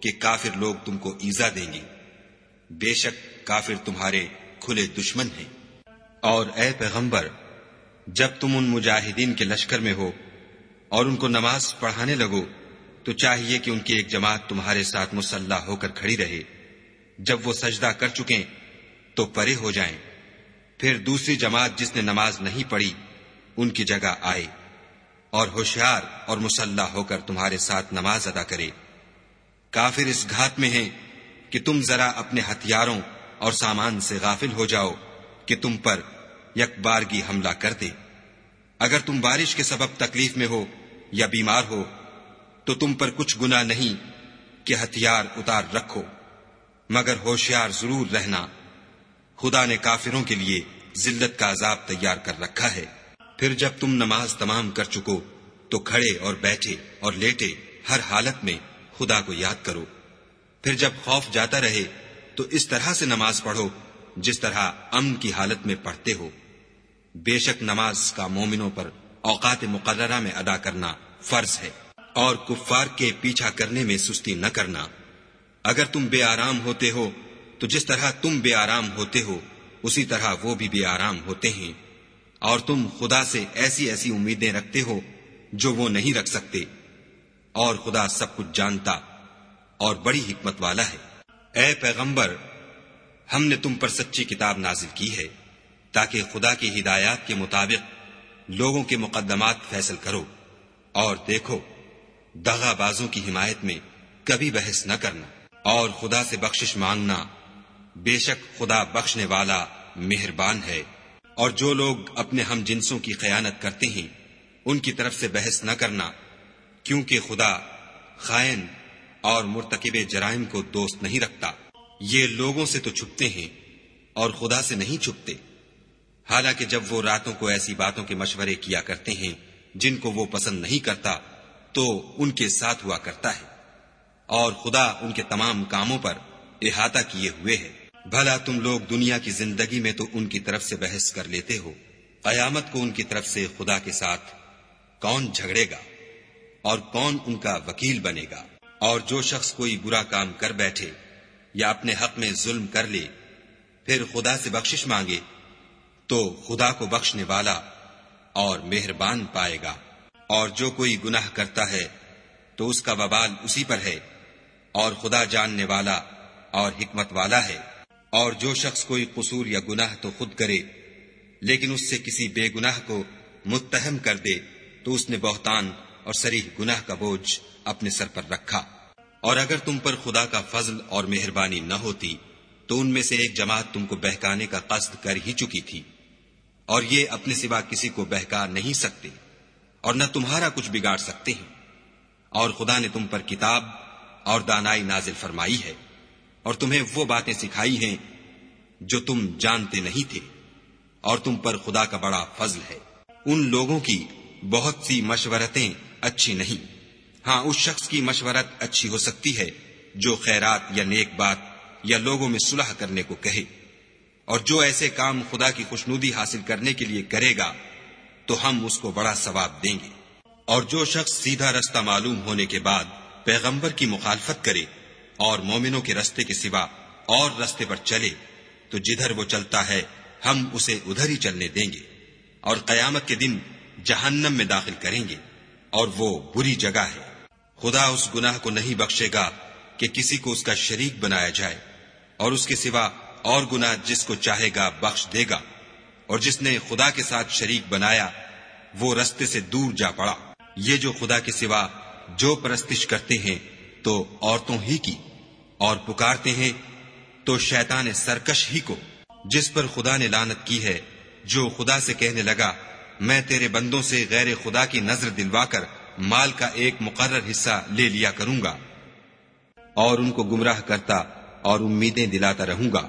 Speaker 2: کہ کافر لوگ تم کو ایزا دیں گے۔ بے شک کافر تمہارے کھلے دشمن ہیں۔ اور اے پیغمبر، جب تم ان مجاہدین کے لشکر میں ہو اور ان کو نماز پڑھانے لگو، تو چاہیے کہ ان کی ایک جماعت تمہارے ساتھ مسلح ہو کر کھڑی رہے۔ جب وہ سجدہ کر چکے تو پرے ہو جائیں۔ پھر دوسری جماعت جس نے نماز نہیں پڑھی، ان کی جگہ آئے اور ہوشیار اور مسلح ہو کر تمہارے ساتھ نماز ادا کرے۔ کافر اس گھات میں ہیں کہ تم ذرا اپنے ہتھیاروں اور سامان سے غافل ہو جاؤ کہ تم پر یک بارگی حملہ کر دے۔ اگر تم بارش کے سبب تکلیف میں ہو یا بیمار ہو، تو تم پر کچھ گنا نہیں کہ ہتھیار اتار رکھو، مگر ہوشیار ضرور رہنا۔ خدا نے کافروں کے لیے ذلت کا عذاب تیار کر رکھا ہے۔ پھر جب تم نماز تمام کر چکو، تو کھڑے اور بیٹھے اور لیٹے ہر حالت میں خدا کو یاد کرو۔ پھر جب خوف جاتا رہے، تو اس طرح سے نماز پڑھو جس طرح امن کی حالت میں پڑھتے ہو۔ بے شک نماز کا مومنوں پر اوقات مقررہ میں ادا کرنا فرض ہے اور کفار کے پیچھا کرنے میں سستی نہ کرنا۔ اگر تم بے آرام ہوتے ہو تو جس طرح تم بے آرام ہوتے ہو، اسی طرح وہ بھی بے آرام ہوتے ہیں۔ اور تم خدا سے ایسی ایسی امیدیں رکھتے ہو جو وہ نہیں رکھ سکتے۔ اور خدا سب کچھ جانتا اور بڑی حکمت والا ہے۔ اے پیغمبر، ہم نے تم پر سچی کتاب نازل کی ہے، تاکہ خدا کی ہدایات کے مطابق لوگوں کے مقدمات فیصل کرو۔ اور دیکھو دغا بازوں کی حمایت میں کبھی بحث نہ کرنا۔ اور خدا سے بخشش مانگنا بے شک خدا بخشنے والا مہربان ہے۔ اور جو لوگ اپنے ہم جنسوں کی قیانت کرتے ہیں، ان کی طرف سے بحث نہ کرنا، کیونکہ خدا خائن اور مرتکب جرائم کو دوست نہیں رکھتا۔ یہ لوگوں سے تو چھپتے ہیں اور خدا سے نہیں چھپتے۔ حالانکہ جب وہ راتوں کو ایسی باتوں کے مشورے کیا کرتے ہیں جن کو وہ پسند نہیں کرتا، تو ان کے ساتھ ہوا کرتا ہے۔ اور خدا ان کے تمام کاموں پر احاطہ کیے ہوئے ہے۔ بھلا تم لوگ دنیا کی زندگی میں تو ان کی طرف سے بحث کر لیتے ہو۔ قیامت کو ان کی طرف سے خدا کے ساتھ کون جھگڑے گا اور کون ان کا وکیل بنے گا؟ اور جو شخص کوئی برا کام کر بیٹھے یا اپنے حق میں ظلم کر لے، پھر خدا سے بخشش مانگے تو خدا کو بخشنے والا اور مہربان پائے گا۔ اور جو کوئی گناہ کرتا ہے تو اس کا وبال اسی پر ہے اور خدا جاننے والا اور حکمت والا ہے۔ اور جو شخص کوئی قصور یا گناہ تو خود کرے، لیکن اس سے کسی بے گناہ کو متہم کر دے، تو اس نے بہتان اور سریح گناہ کا بوجھ اپنے سر پر رکھا۔ اور اگر تم پر خدا کا فضل اور مہربانی نہ ہوتی، تو ان میں سے ایک جماعت تم کو بہکانے کا قصد کر ہی چکی تھی۔ اور یہ اپنے سوا کسی کو بہکا نہیں سکتے، اور نہ تمہارا کچھ بگاڑ سکتے ہیں۔ اور خدا نے تم پر کتاب اور دانائی نازل فرمائی ہے۔ اور تمہیں وہ باتیں سکھائی ہیں جو تم جانتے نہیں تھے اور تم پر خدا کا بڑا فضل ہے۔ ان لوگوں کی بہت سی مشورتیں اچھی نہیں۔ ہاں اس شخص کی مشورت اچھی ہو سکتی ہے جو خیرات یا نیک بات یا لوگوں میں صلح کرنے کو کہے۔ اور جو ایسے کام خدا کی خوشنودی حاصل کرنے کے لیے کرے گا، تو ہم اس کو بڑا ثواب دیں گے۔ اور جو شخص سیدھا رستہ معلوم ہونے کے بعد پیغمبر کی مخالفت کرے اور مومنوں کے رستے کے سوا اور رستے پر چلے تو جدھر وہ چلتا ہے، ہم اسے ادھر ہی چلنے دیں گے اور قیامت کے دن جہنم میں داخل کریں گے اور وہ بری جگہ ہے۔ خدا اس گناہ کو نہیں بخشے گا کہ کسی کو اس کا شریک بنایا جائے اور اس کے سوا اور گناہ جس کو چاہے گا بخش دے گا اور جس نے خدا کے ساتھ شریک بنایا، وہ رستے سے دور جا پڑا۔ یہ جو خدا کے سوا جو پرستش کرتے ہیں، تو عورتوں ہی کی۔ اور پکارتے ہیں، تو شیطان سرکش ہی کو، جس پر خدا نے لانت کی ہے، جو خدا سے کہنے لگا، میں تیرے بندوں سے غیر خدا کی نظر دلوا کر مال کا ایک مقرر حصہ لے لیا کروں گا۔ اور ان کو گمراہ کرتا اور امیدیں دلاتا رہوں گا،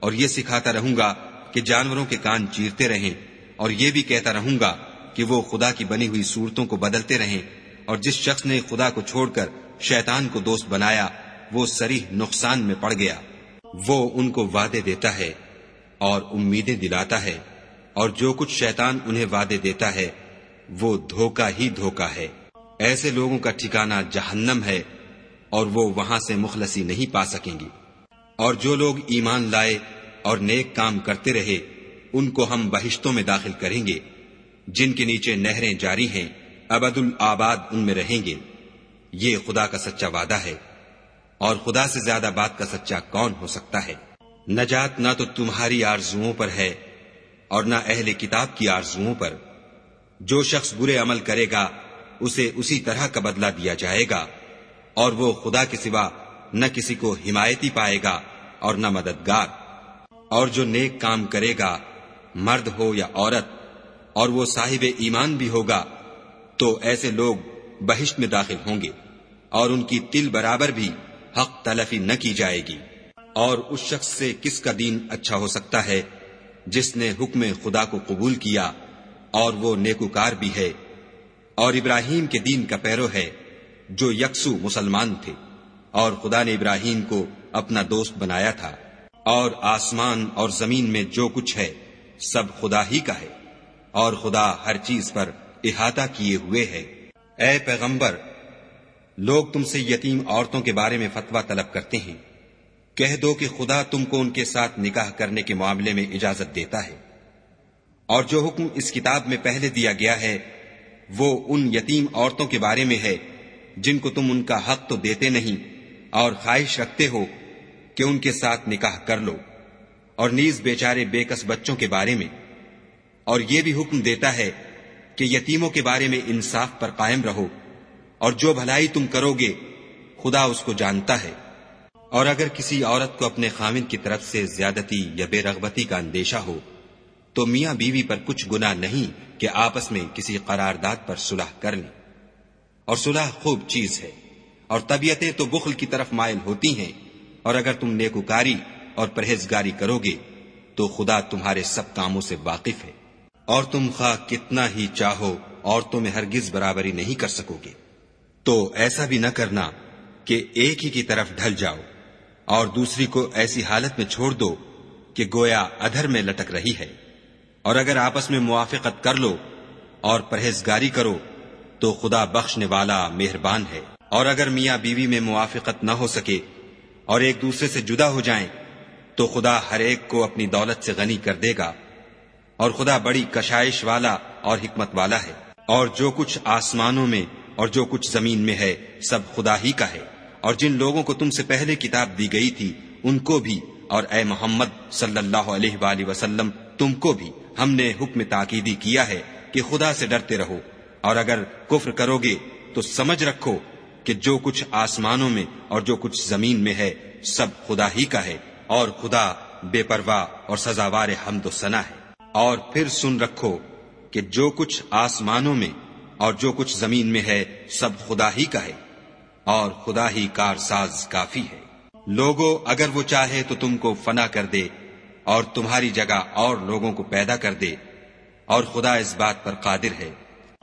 Speaker 2: اور یہ سکھاتا رہوں گا کہ جانوروں کے کان چیرتے رہیں، اور یہ بھی کہتا رہوں گا کہ وہ خدا کی بنی ہوئی صورتوں کو بدلتے رہیں، اور جس شخص نے خدا کو چھوڑ کر شیطان کو دوست بنایا وہ سریح نقصان میں پڑ گیا۔ وہ ان کو وعدے دیتا ہے اور امیدیں دلاتا ہے، اور جو کچھ شیطان انہیں وعدے دیتا ہے، وہ دھوکا ہی دھوکا ہے۔ ایسے لوگوں کا ٹھکانہ جہنم ہے، اور وہ وہاں سے مخلصی نہیں پا سکیں گی۔ اور جو لوگ ایمان لائے اور نیک کام کرتے رہے، ان کو ہم بہشتوں میں داخل کریں گے۔ جن کے نیچے نہریں جاری ہیں، ابد الآباد ان میں رہیں گے۔ یہ خدا کا سچا وعدہ ہے۔ اور خدا سے زیادہ بات کا سچا کون ہو سکتا ہے؟ نجات نہ تو تمہاری آرزوؤں پر ہے اور نہ اہل کتاب کی آرزوؤں پر۔ جو شخص برے عمل کرے گا، اسے اسی طرح کا بدلہ دیا جائے گا اور وہ خدا کے سوا نہ کسی کو حمایتی پائے گا اور نہ مددگار۔ اور جو نیک کام کرے گا، مرد ہو یا عورت، اور وہ صاحب ایمان بھی ہوگا، تو ایسے لوگ بہشت میں داخل ہوں گے اور ان کی تل برابر بھی حق تلفی نہ کی جائے گی۔ اور اس شخص سے کس کا دین اچھا ہو سکتا ہے؟ جس نے حکم خدا کو قبول کیا، اور وہ نیکوکار بھی ہے۔ اور ابراہیم کے دین کا پیرو ہے، جو یکسو مسلمان تھے۔ اور خدا نے ابراہیم کو اپنا دوست بنایا تھا۔ اور آسمان اور زمین میں جو کچھ ہے، سب خدا ہی کا ہے۔ اور خدا ہر چیز پر احاطہ کیے ہوئے ہے۔ اے پیغمبر لوگ تم سے یتیم عورتوں کے بارے میں فتوا طلب کرتے ہیں۔ کہہ دو کہ خدا تم کو ان کے ساتھ نکاح کرنے کے معاملے میں اجازت دیتا ہے۔ اور جو حکم اس کتاب میں پہلے دیا گیا ہے، وہ ان یتیم عورتوں کے بارے میں ہے، جن کو تم ان کا حق تو دیتے نہیں، اور خواہش رکھتے ہو کہ ان کے ساتھ نکاح کر لو۔ اور نیز بیچارے بے کس بچوں کے بارے میں۔ اور یہ بھی حکم دیتا ہے کہ یتیموں کے بارے میں انصاف پر قائم رہو۔ اور جو بھلائی تم کرو گے، خدا اس کو جانتا ہے۔ اور اگر کسی عورت کو اپنے خامن کی طرف سے زیادتی یا بے رغبتی کا اندیشہ ہو، تو میاں بیوی پر کچھ گنا نہیں کہ آپس میں کسی قرارداد پر صلح کر لیں۔ اور صلح خوب چیز ہے، اور طبیعتیں تو بخل کی طرف مائل ہوتی ہیں۔ اور اگر تم نیکوکاری اور پرہیزگاری کرو گے، تو خدا تمہارے سب کاموں سے واقف ہے۔ اور تم خواہ کتنا ہی چاہو، عورتوں میں ہرگز برابری نہیں کر سکو گے۔ تو ایسا بھی نہ کرنا کہ ایک ہی کی طرف ڈھل جاؤ اور دوسری کو ایسی حالت میں چھوڑ دو کہ گویا ادھر میں لٹک رہی ہے۔ اور اگر آپس میں موافقت کر لو اور پرہیزگاری کرو تو خدا بخشنے والا مہربان ہے۔ اور اگر میاں بیوی میں موافقت نہ ہو سکے اور ایک دوسرے سے جدا ہو جائیں تو خدا ہر ایک کو اپنی دولت سے غنی کر دے گا۔ اور خدا بڑی کشائش والا اور حکمت والا ہے۔ اور جو کچھ آسمانوں میں اور جو کچھ زمین میں ہے، سب خدا ہی کا ہے۔ اور جن لوگوں کو تم سے پہلے کتاب دی گئی تھی، ان کو بھی۔ اور اے محمد صلی اللہ علیہ وآلہ وسلم، تم کو بھی۔ ہم نے حکم تاکیدی کیا ہے کہ خدا سے ڈرتے رہو۔ اور اگر کفر کرو گے، تو سمجھ رکھو کہ جو کچھ آسمانوں میں اور جو کچھ زمین میں ہے، سب خدا ہی کا ہے۔ اور خدا بے پرواہ اور سزاوار حمد و سنا ہے۔ اور پھر سن رکھو کہ جو کچھ آسمانوں میں اور جو کچھ زمین میں ہے، سب خدا ہی کا ہے۔ اور خدا ہی کار ساز کافی ہے۔ لوگوں اگر وہ چاہے تو تم کو فنا کر دے اور تمہاری جگہ اور لوگوں کو پیدا کر دے۔ اور خدا اس بات پر قادر ہے۔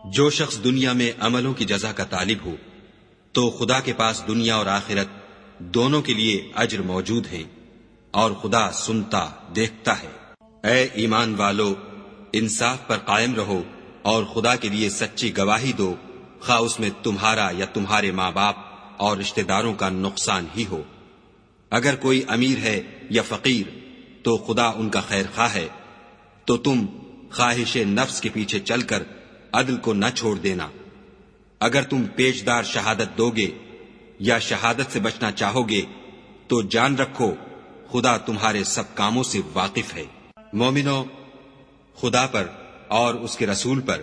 Speaker 2: جو شخص دنیا میں عملوں کی جزا کا طالب ہو، تو خدا کے پاس دنیا اور آخرت دونوں کے لیے اجر موجود ہے اور خدا سنتا، دیکھتا ہے۔ اے ایمان والو، انصاف پر قائم رہو۔ اور خدا کے لیے سچی گواہی دو، خواہ اس میں تمہارا یا تمہارے ماں باپ اور رشتہ داروں کا نقصان ہی ہو۔ اگر کوئی امیر ہے یا فقیر، تو خدا ان کا خیر خواہ ہے۔ تو تم خواہش نفس کے پیچھے چل کر عدل کو نہ چھوڑ دینا۔ اگر تم پیشدار شہادت دو گے یا شہادت سے بچنا چاہو گے تو جان رکھو خدا تمہارے سب کاموں سے واقف ہے۔ مومنو، خدا پر اور اس کے رسول پر،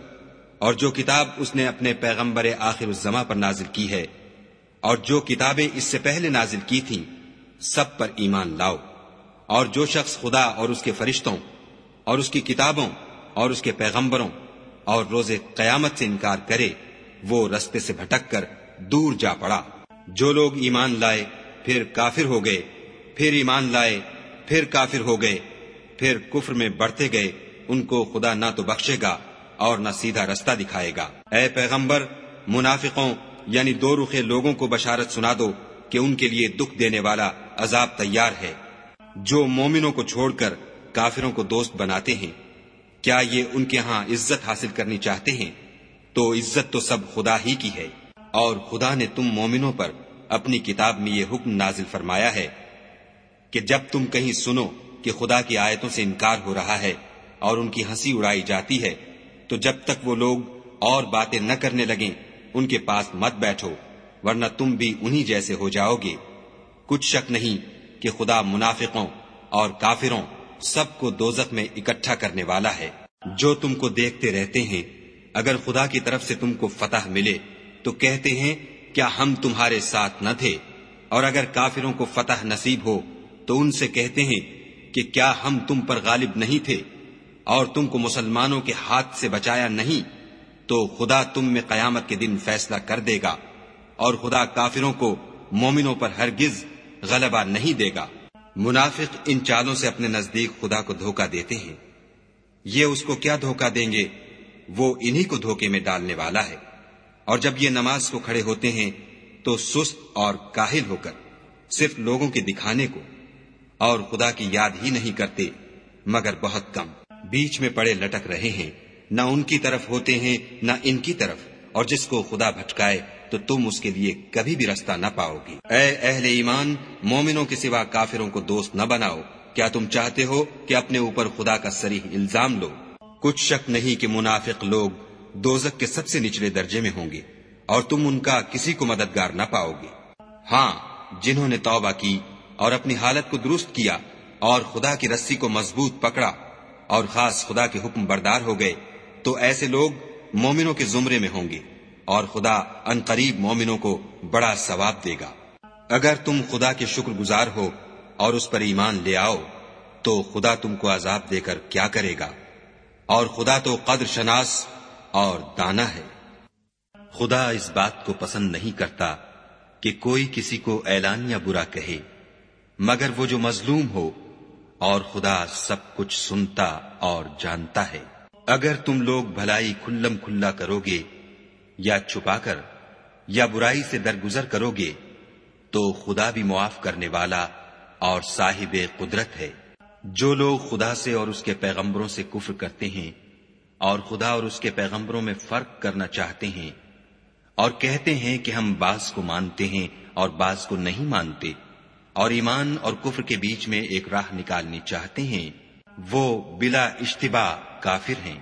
Speaker 2: اور جو کتاب اس نے اپنے پیغمبر آخر الزما پر نازل کی ہے، اور جو کتابیں اس سے پہلے نازل کی تھیں، سب پر ایمان لاؤ۔ اور جو شخص خدا اور اس کے فرشتوں، اور اس کی کتابوں، اور اس کے پیغمبروں، اور روز قیامت سے انکار کرے، وہ رستے سے بھٹک کر دور جا پڑا۔ جو لوگ ایمان لائے، پھر کافر ہو گئے، پھر ایمان لائے، پھر کافر ہو گئے، پھر کفر میں بڑھتے گئے۔ ان کو خدا نہ تو بخشے گا اور نہ سیدھا رستہ دکھائے گا۔ اے پیغمبر، منافقوں یعنی دو رخے لوگوں کو بشارت سنا دو کہ ان کے لیے دکھ دینے والا عذاب تیار ہے۔ جو مومنوں کو چھوڑ کر کافروں کو دوست بناتے ہیں، کیا یہ ان کے ہاں عزت حاصل کرنی چاہتے ہیں؟ تو عزت تو سب خدا ہی کی ہے۔ اور خدا نے تم مومنوں پر اپنی کتاب میں یہ حکم نازل فرمایا ہے کہ جب تم کہیں سنو کہ خدا کی آیتوں سے انکار ہو رہا ہے اور ان کی ہنسی اڑائی جاتی ہے، تو جب تک وہ لوگ اور باتیں نہ کرنے لگیں، ان کے پاس مت بیٹھو، ورنہ تم بھی انہی جیسے ہو جاؤ گے۔ کچھ شک نہیں کہ خدا منافقوں اور کافروں سب کو دوزخ میں اکٹھا کرنے والا ہے۔ جو تم کو دیکھتے رہتے ہیں، اگر خدا کی طرف سے تم کو فتح ملے، تو کہتے ہیں، کیا ہم تمہارے ساتھ نہ تھے؟ اور اگر کافروں کو فتح نصیب ہو، تو ان سے کہتے ہیں کہ کیا ہم تم پر غالب نہیں تھے؟ اور تم کو مسلمانوں کے ہاتھ سے بچایا نہیں، تو خدا تم میں قیامت کے دن فیصلہ کر دے گا، اور خدا کافروں کو مومنوں پر ہرگز غلبہ نہیں دے گا۔ منافق ان چالوں سے اپنے نزدیک خدا کو دھوکہ دیتے ہیں۔ یہ اس کو کیا دھوکہ دیں گے؟ وہ انہی کو دھوکے میں ڈالنے والا ہے۔ اور جب یہ نماز کو کھڑے ہوتے ہیں، تو سست اور کاہل ہو کر صرف لوگوں کے دکھانے کو، اور خدا کی یاد ہی نہیں کرتے، مگر بہت کم۔ بیچ میں پڑے لٹک رہے ہیں۔ نہ ان کی طرف ہوتے ہیں، نہ ان کی طرف۔ اور جس کو خدا بھٹکائے، تو تم اس کے لیے کبھی بھی رستہ نہ پاؤ گی۔ اے اہل ایمان، مومنوں کے سوا کافروں کو دوست نہ بناؤ۔ کیا تم چاہتے ہو کہ اپنے اوپر خدا کا سریح الزام لو؟ کچھ شک نہیں کہ منافق لوگ دوزک کے سب سے نچلے درجے میں ہوں گے، اور تم ان کا کسی کو مددگار نہ پاؤ گے۔ ہاں جنہوں نے توبہ کی اور اپنی حالت کو درست کیا اور خدا کی رسی کو مضبوط پکڑا اور خاص خدا کے حکم بردار ہو گئے، تو ایسے لوگ مومنوں کے زمرے میں ہوں گے، اور خدا ان قریب مومنوں کو بڑا ثواب دے گا۔ اگر تم خدا کے شکر گزار ہو اور اس پر ایمان لے آؤ، تو خدا تم کو عذاب دے کر کیا کرے گا؟ اور خدا تو قدر شناس اور دانا ہے۔ خدا اس بات کو پسند نہیں کرتا کہ کوئی کسی کو اعلان یا برا کہے، مگر وہ جو مظلوم ہو اور خدا سب کچھ سنتا اور جانتا ہے۔ اگر تم لوگ بھلائی کھلم کھلا کرو گے یا چھپا کر یا برائی سے درگزر کرو گے تو خدا بھی معاف کرنے والا اور صاحب قدرت ہے۔ جو لوگ خدا سے اور اس کے پیغمبروں سے کفر کرتے ہیں اور خدا اور اس کے پیغمبروں میں فرق کرنا چاہتے ہیں اور کہتے ہیں کہ ہم بعض کو مانتے ہیں اور بعض کو نہیں مانتے۔ اور ایمان اور کفر کے بیچ میں ایک راہ نکالنی چاہتے ہیں، وہ بلا اشتبا کافر ہیں۔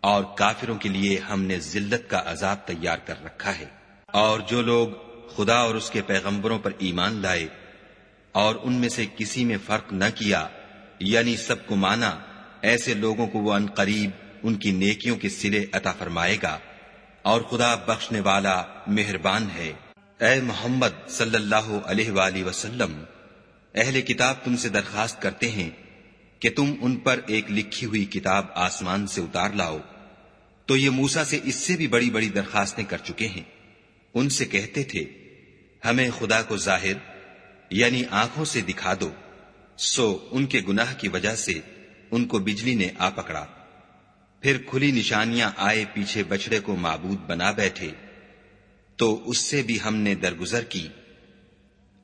Speaker 2: اور کافروں کے لیے ہم نے ذلت کا عذاب تیار کر رکھا ہے۔ اور جو لوگ خدا اور اس کے پیغمبروں پر ایمان لائے اور ان میں سے کسی میں فرق نہ کیا یعنی سب کو مانا، ایسے لوگوں کو وہ ان قریب ان کی نیکیوں کے سلے عطا فرمائے گا۔ اور خدا بخشنے والا مہربان ہے۔ اے محمد صلی اللہ علیہ وآلہ وسلم، اہل کتاب تم سے درخواست کرتے ہیں کہ تم ان پر ایک لکھی ہوئی کتاب آسمان سے اتار لاؤ۔ تو یہ موسا سے اس سے بھی بڑی بڑی درخواستیں کر چکے ہیں۔ ان سے کہتے تھے، ہمیں خدا کو ظاہر یعنی آنکھوں سے دکھا دو۔ سو ان کے گناہ کی وجہ سے ان کو بجلی نے آ پکڑا۔ پھر کھلی نشانیاں آئے پیچھے بچڑے کو معبود بنا بیٹھے۔ تو اس سے بھی ہم نے درگزر کی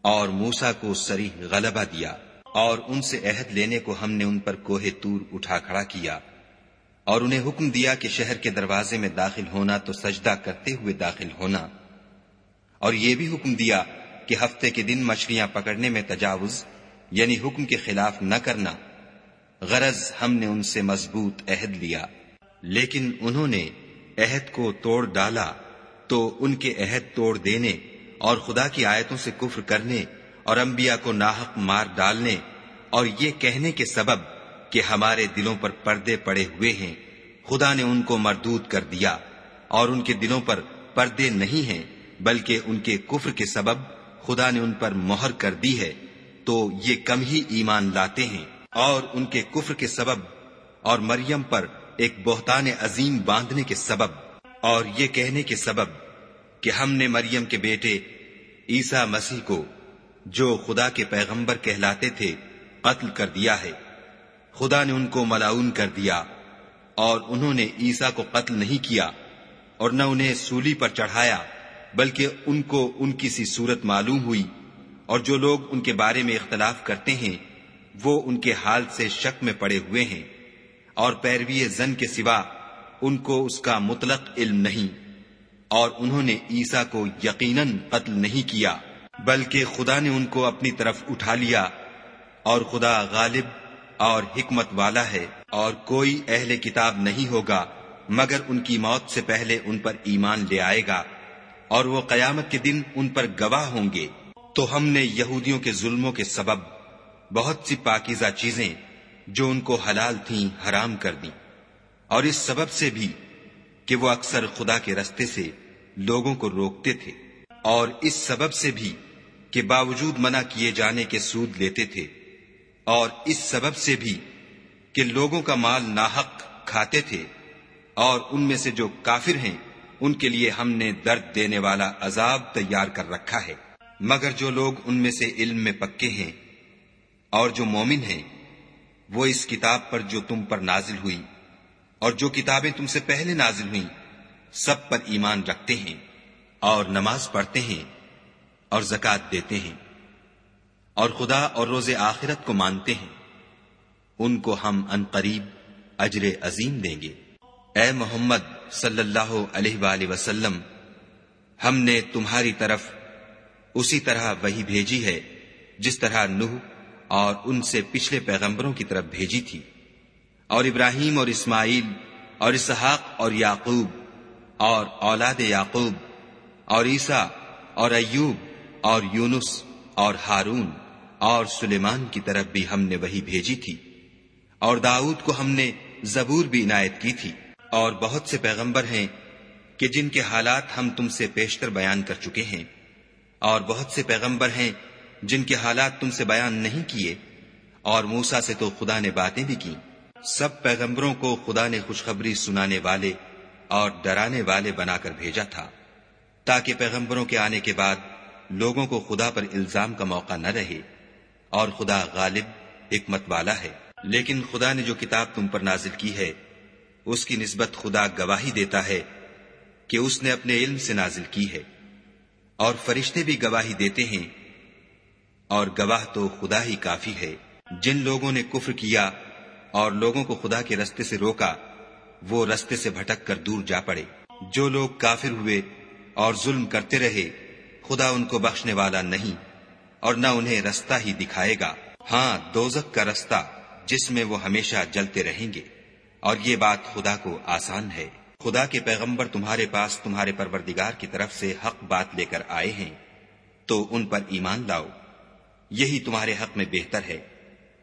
Speaker 2: اور موسا کو سری غلبہ دیا اور ان سے عہد لینے کو ہم نے ان پر کوہ تور اٹھا کھڑا کیا اور انہیں حکم دیا کہ شہر کے دروازے میں داخل ہونا تو سجدہ کرتے ہوئے داخل ہونا اور یہ بھی حکم دیا کہ ہفتے کے دن مچھلیاں پکڑنے میں تجاوز یعنی حکم کے خلاف نہ کرنا غرض ہم نے ان سے مضبوط عہد لیا لیکن انہوں نے عہد کو توڑ ڈالا تو ان کے عہد توڑ دینے اور خدا کی آیتوں سے کفر کرنے اور انبیاء کو ناحق مار ڈالنے اور یہ کہنے کے سبب کہ ہمارے دلوں پر پردے پڑے ہوئے ہیں، خدا نے ان کو مردود کر دیا اور ان کے دلوں پر پردے نہیں ہیں، بلکہ ان کے کفر کے سبب خدا نے ان پر مہر کر دی ہے، تو یہ کم ہی ایمان لاتے ہیں۔ اور ان کے کفر کے سبب اور مریم پر ایک بہتان عظیم باندھنے کے سبب اور یہ کہنے کے سبب کہ ہم نے مریم کے بیٹے عیسا مسیح کو جو خدا کے پیغمبر کہلاتے تھے قتل کر دیا ہے۔ خدا نے ان کو ملاؤن کر دیا اور انہوں نے عیسا کو قتل نہیں کیا اور نہ انہیں سولی پر چڑھایا، بلکہ ان کو ان کی سی صورت معلوم ہوئی۔ اور جو لوگ ان کے بارے میں اختلاف کرتے ہیں، وہ ان کے حال سے شک میں پڑے ہوئے ہیں۔ اور پیروی زن کے سوا ان کو اس کا مطلق علم نہیں اور انہوں نے عیسا کو یقیناً قتل نہیں کیا، بلکہ خدا نے ان کو اپنی طرف اٹھا لیا اور خدا غالب اور حکمت والا ہے اور کوئی اہل کتاب نہیں ہوگا، مگر ان کی موت سے پہلے ان پر ایمان لے آئے گا اور وہ قیامت کے دن ان پر گواہ ہوں گے۔ تو ہم نے یہودیوں کے ظلموں کے سبب بہت سی پاکیزہ چیزیں جو ان کو حلال تھیں حرام کر دی اور اس سبب سے بھی کہ وہ اکثر خدا کے رستے سے لوگوں کو روکتے تھے اور اس سبب سے بھی کہ باوجود منع کیے جانے کے سود لیتے تھے اور اس سبب سے بھی کہ لوگوں کا مال ناحق کھاتے تھے اور ان میں سے جو کافر ہیں، ان کے لیے ہم نے درد دینے والا عذاب تیار کر رکھا ہے۔ مگر جو لوگ ان میں سے علم میں پکے ہیں اور جو مومن ہیں، وہ اس کتاب پر جو تم پر نازل ہوئی اور جو کتابیں تم سے پہلے نازل ہوئی سب پر ایمان رکھتے ہیں اور نماز پڑھتے ہیں اور زکات دیتے ہیں۔ اور خدا اور روز آخرت کو مانتے ہیں۔ ان کو ہم ان قریب اجر عظیم دیں گے۔ اے محمد صلی اللہ علیہ وآلہ وسلم، ہم نے تمہاری طرف اسی طرح وہی بھیجی ہے، جس طرح نوح اور ان سے پچھلے پیغمبروں کی طرف بھیجی تھی۔ اور ابراہیم اور اسماعیل اور اسحاق اور یعقوب اور اولاد یعقوب اور عیسیٰ اور ایوب اور یونس اور ہارون اور سلیمان کی طرف بھی ہم نے وہی بھیجی تھی اور داؤد کو ہم نے زبور بھی عنایت کی تھی اور بہت سے پیغمبر ہیں کہ جن کے حالات ہم تم سے پیشتر بیان کر چکے ہیں اور بہت سے پیغمبر ہیں جن کے حالات تم سے بیان نہیں کیے اور موسا سے تو خدا نے باتیں بھی کی سب پیغمبروں کو خدا نے خوشخبری سنانے والے اور ڈرانے والے بنا کر بھیجا تھا، تاکہ پیغمبروں کے آنے کے بعد لوگوں کو خدا پر الزام کا موقع نہ رہے اور خدا غالب، حکمت والا ہے۔ لیکن خدا نے جو کتاب تم پر نازل کی ہے، اس کی نسبت خدا گواہی دیتا ہے کہ اس نے اپنے علم سے نازل کی ہے۔ اور فرشتے بھی گواہی دیتے ہیں، اور گواہ تو خدا ہی کافی ہے۔ جن لوگوں نے کفر کیا اور لوگوں کو خدا کے رستے سے روکا، وہ رستے سے بھٹک کر دور جا پڑے۔ جو لوگ کافر ہوئے اور ظلم کرتے رہے، خدا ان کو بخشنے والا نہیں اور نہ انہیں رستہ ہی دکھائے گا۔ ہاں دوزک کا رستہ جس میں وہ ہمیشہ جلتے رہیں گے۔ اور یہ بات خدا کو آسان ہے۔ خدا کے پیغمبر تمہارے پاس تمہارے پروردگار کی طرف سے حق بات لے کر آئے ہیں۔ تو ان پر ایمان لاؤ۔ یہی تمہارے حق میں بہتر ہے۔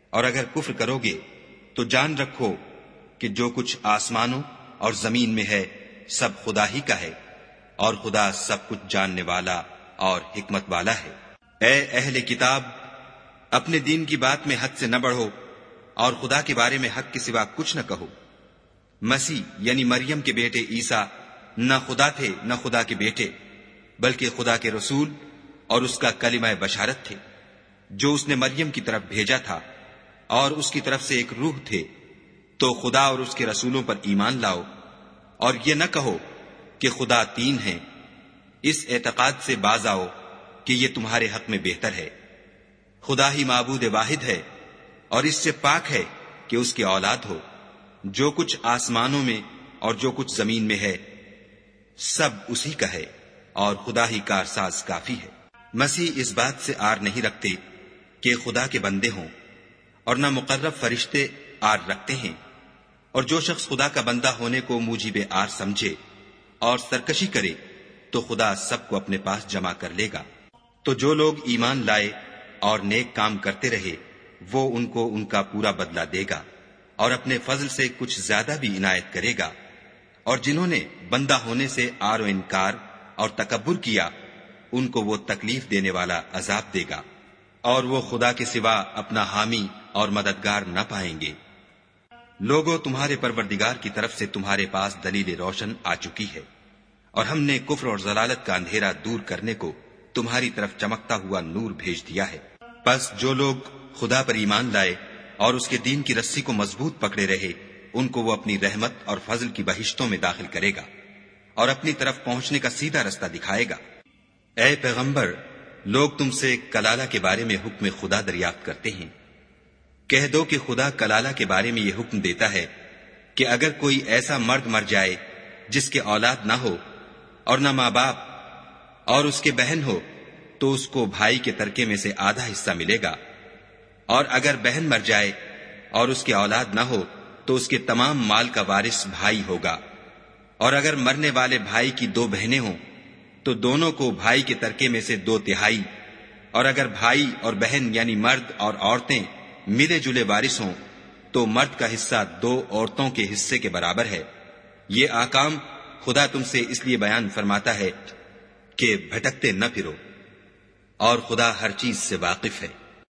Speaker 2: اور اگر کفر کرو گے تو جان رکھو کہ جو کچھ آسمانوں اور زمین میں ہے، سب خدا ہی کا ہے، اور خدا سب کچھ جاننے والا اور حکمت والا ہے۔ اے اہل کتاب، اپنے دین کی بات میں حد سے نہ بڑھو، اور خدا کے بارے میں حق کے سوا کچھ نہ کہو۔ مسیح یعنی مریم کے بیٹے عیسا نہ خدا تھے، نہ خدا کے بیٹے، بلکہ خدا کے رسول اور اس کا کلمہ بشارت تھے، جو اس نے مریم کی طرف بھیجا تھا۔ اور اس کی طرف سے ایک روح تھے۔ تو خدا اور اس کے رسولوں پر ایمان لاؤ اور یہ نہ کہو کہ خدا تین ہیں۔ اس اعتقاد سے باز آؤ کہ یہ تمہارے حق میں بہتر ہے۔ خدا ہی معبود واحد ہے اور اس سے پاک ہے کہ اس کی اولاد ہو۔ جو کچھ آسمانوں میں اور جو کچھ زمین میں ہے، سب اسی کا ہے اور خدا ہی کارساز کافی ہے۔ مسیح اس بات سے آر نہیں رکھتے کہ خدا کے بندے ہوں۔ اور نہ مقرب فرشتے آر رکھتے ہیں۔ اور جو شخص خدا کا بندہ ہونے کو موجب آر سمجھے اور سرکشی کرے، تو خدا سب کو اپنے پاس جمع کر لے گا۔ تو جو لوگ ایمان لائے اور نیک کام کرتے رہے، وہ ان کو ان کا پورا بدلہ دے گا اور اپنے فضل سے کچھ زیادہ بھی عنایت کرے گا۔ اور جنہوں نے بندہ ہونے سے آر و انکار اور تکبر کیا، ان کو وہ تکلیف دینے والا عذاب دے گا۔ اور وہ خدا کے سوا اپنا حامی اور مددگار نہ پائیں گے۔ لوگوں تمہارے پروردگار کی طرف سے تمہارے پاس دلیل روشن آ چکی ہے۔ اور ہم نے کفر اور ضلالت کا اندھیرا دور کرنے کو تمہاری طرف چمکتا ہوا نور بھیج دیا ہے۔ بس جو لوگ خدا پر ایمان لائے اور اس کے دین کی رسی کو مضبوط پکڑے رہے، ان کو وہ اپنی رحمت اور فضل کی بہشتوں میں داخل کرے گا اور اپنی طرف پہنچنے کا سیدھا رستہ دکھائے گا۔ اے پیغمبر، لوگ تم سے کلالہ کے بارے میں حکم خدا دریافت کرتے ہیں۔ کہہ دو کہ خدا کلالہ کے بارے میں یہ حکم دیتا ہے کہ اگر کوئی ایسا مرد مر جائے جس کے اولاد نہ ہو اور نہ ماں باپ اور اس کے بہن ہو، تو اس کو بھائی کے ترکے میں سے آدھا حصہ ملے گا۔ اور اگر بہن مر جائے اور اس کی اولاد نہ ہو، تو اس کے تمام مال کا وارث بھائی ہوگا۔ اور اگر مرنے والے بھائی کی دو بہنیں ہوں، تو دونوں کو بھائی کے ترکے میں سے دو تہائی۔ اور اگر بھائی اور بہن یعنی مرد اور عورتیں ملے جلے وارث ہوں تو مرد کا حصہ دو عورتوں کے حصے کے برابر ہے۔ یہ آکام خدا تم سے اس لیے بیان فرماتا ہے کہ بھٹکتے نہ پھرو اور خدا ہر چیز سے واقف ہے۔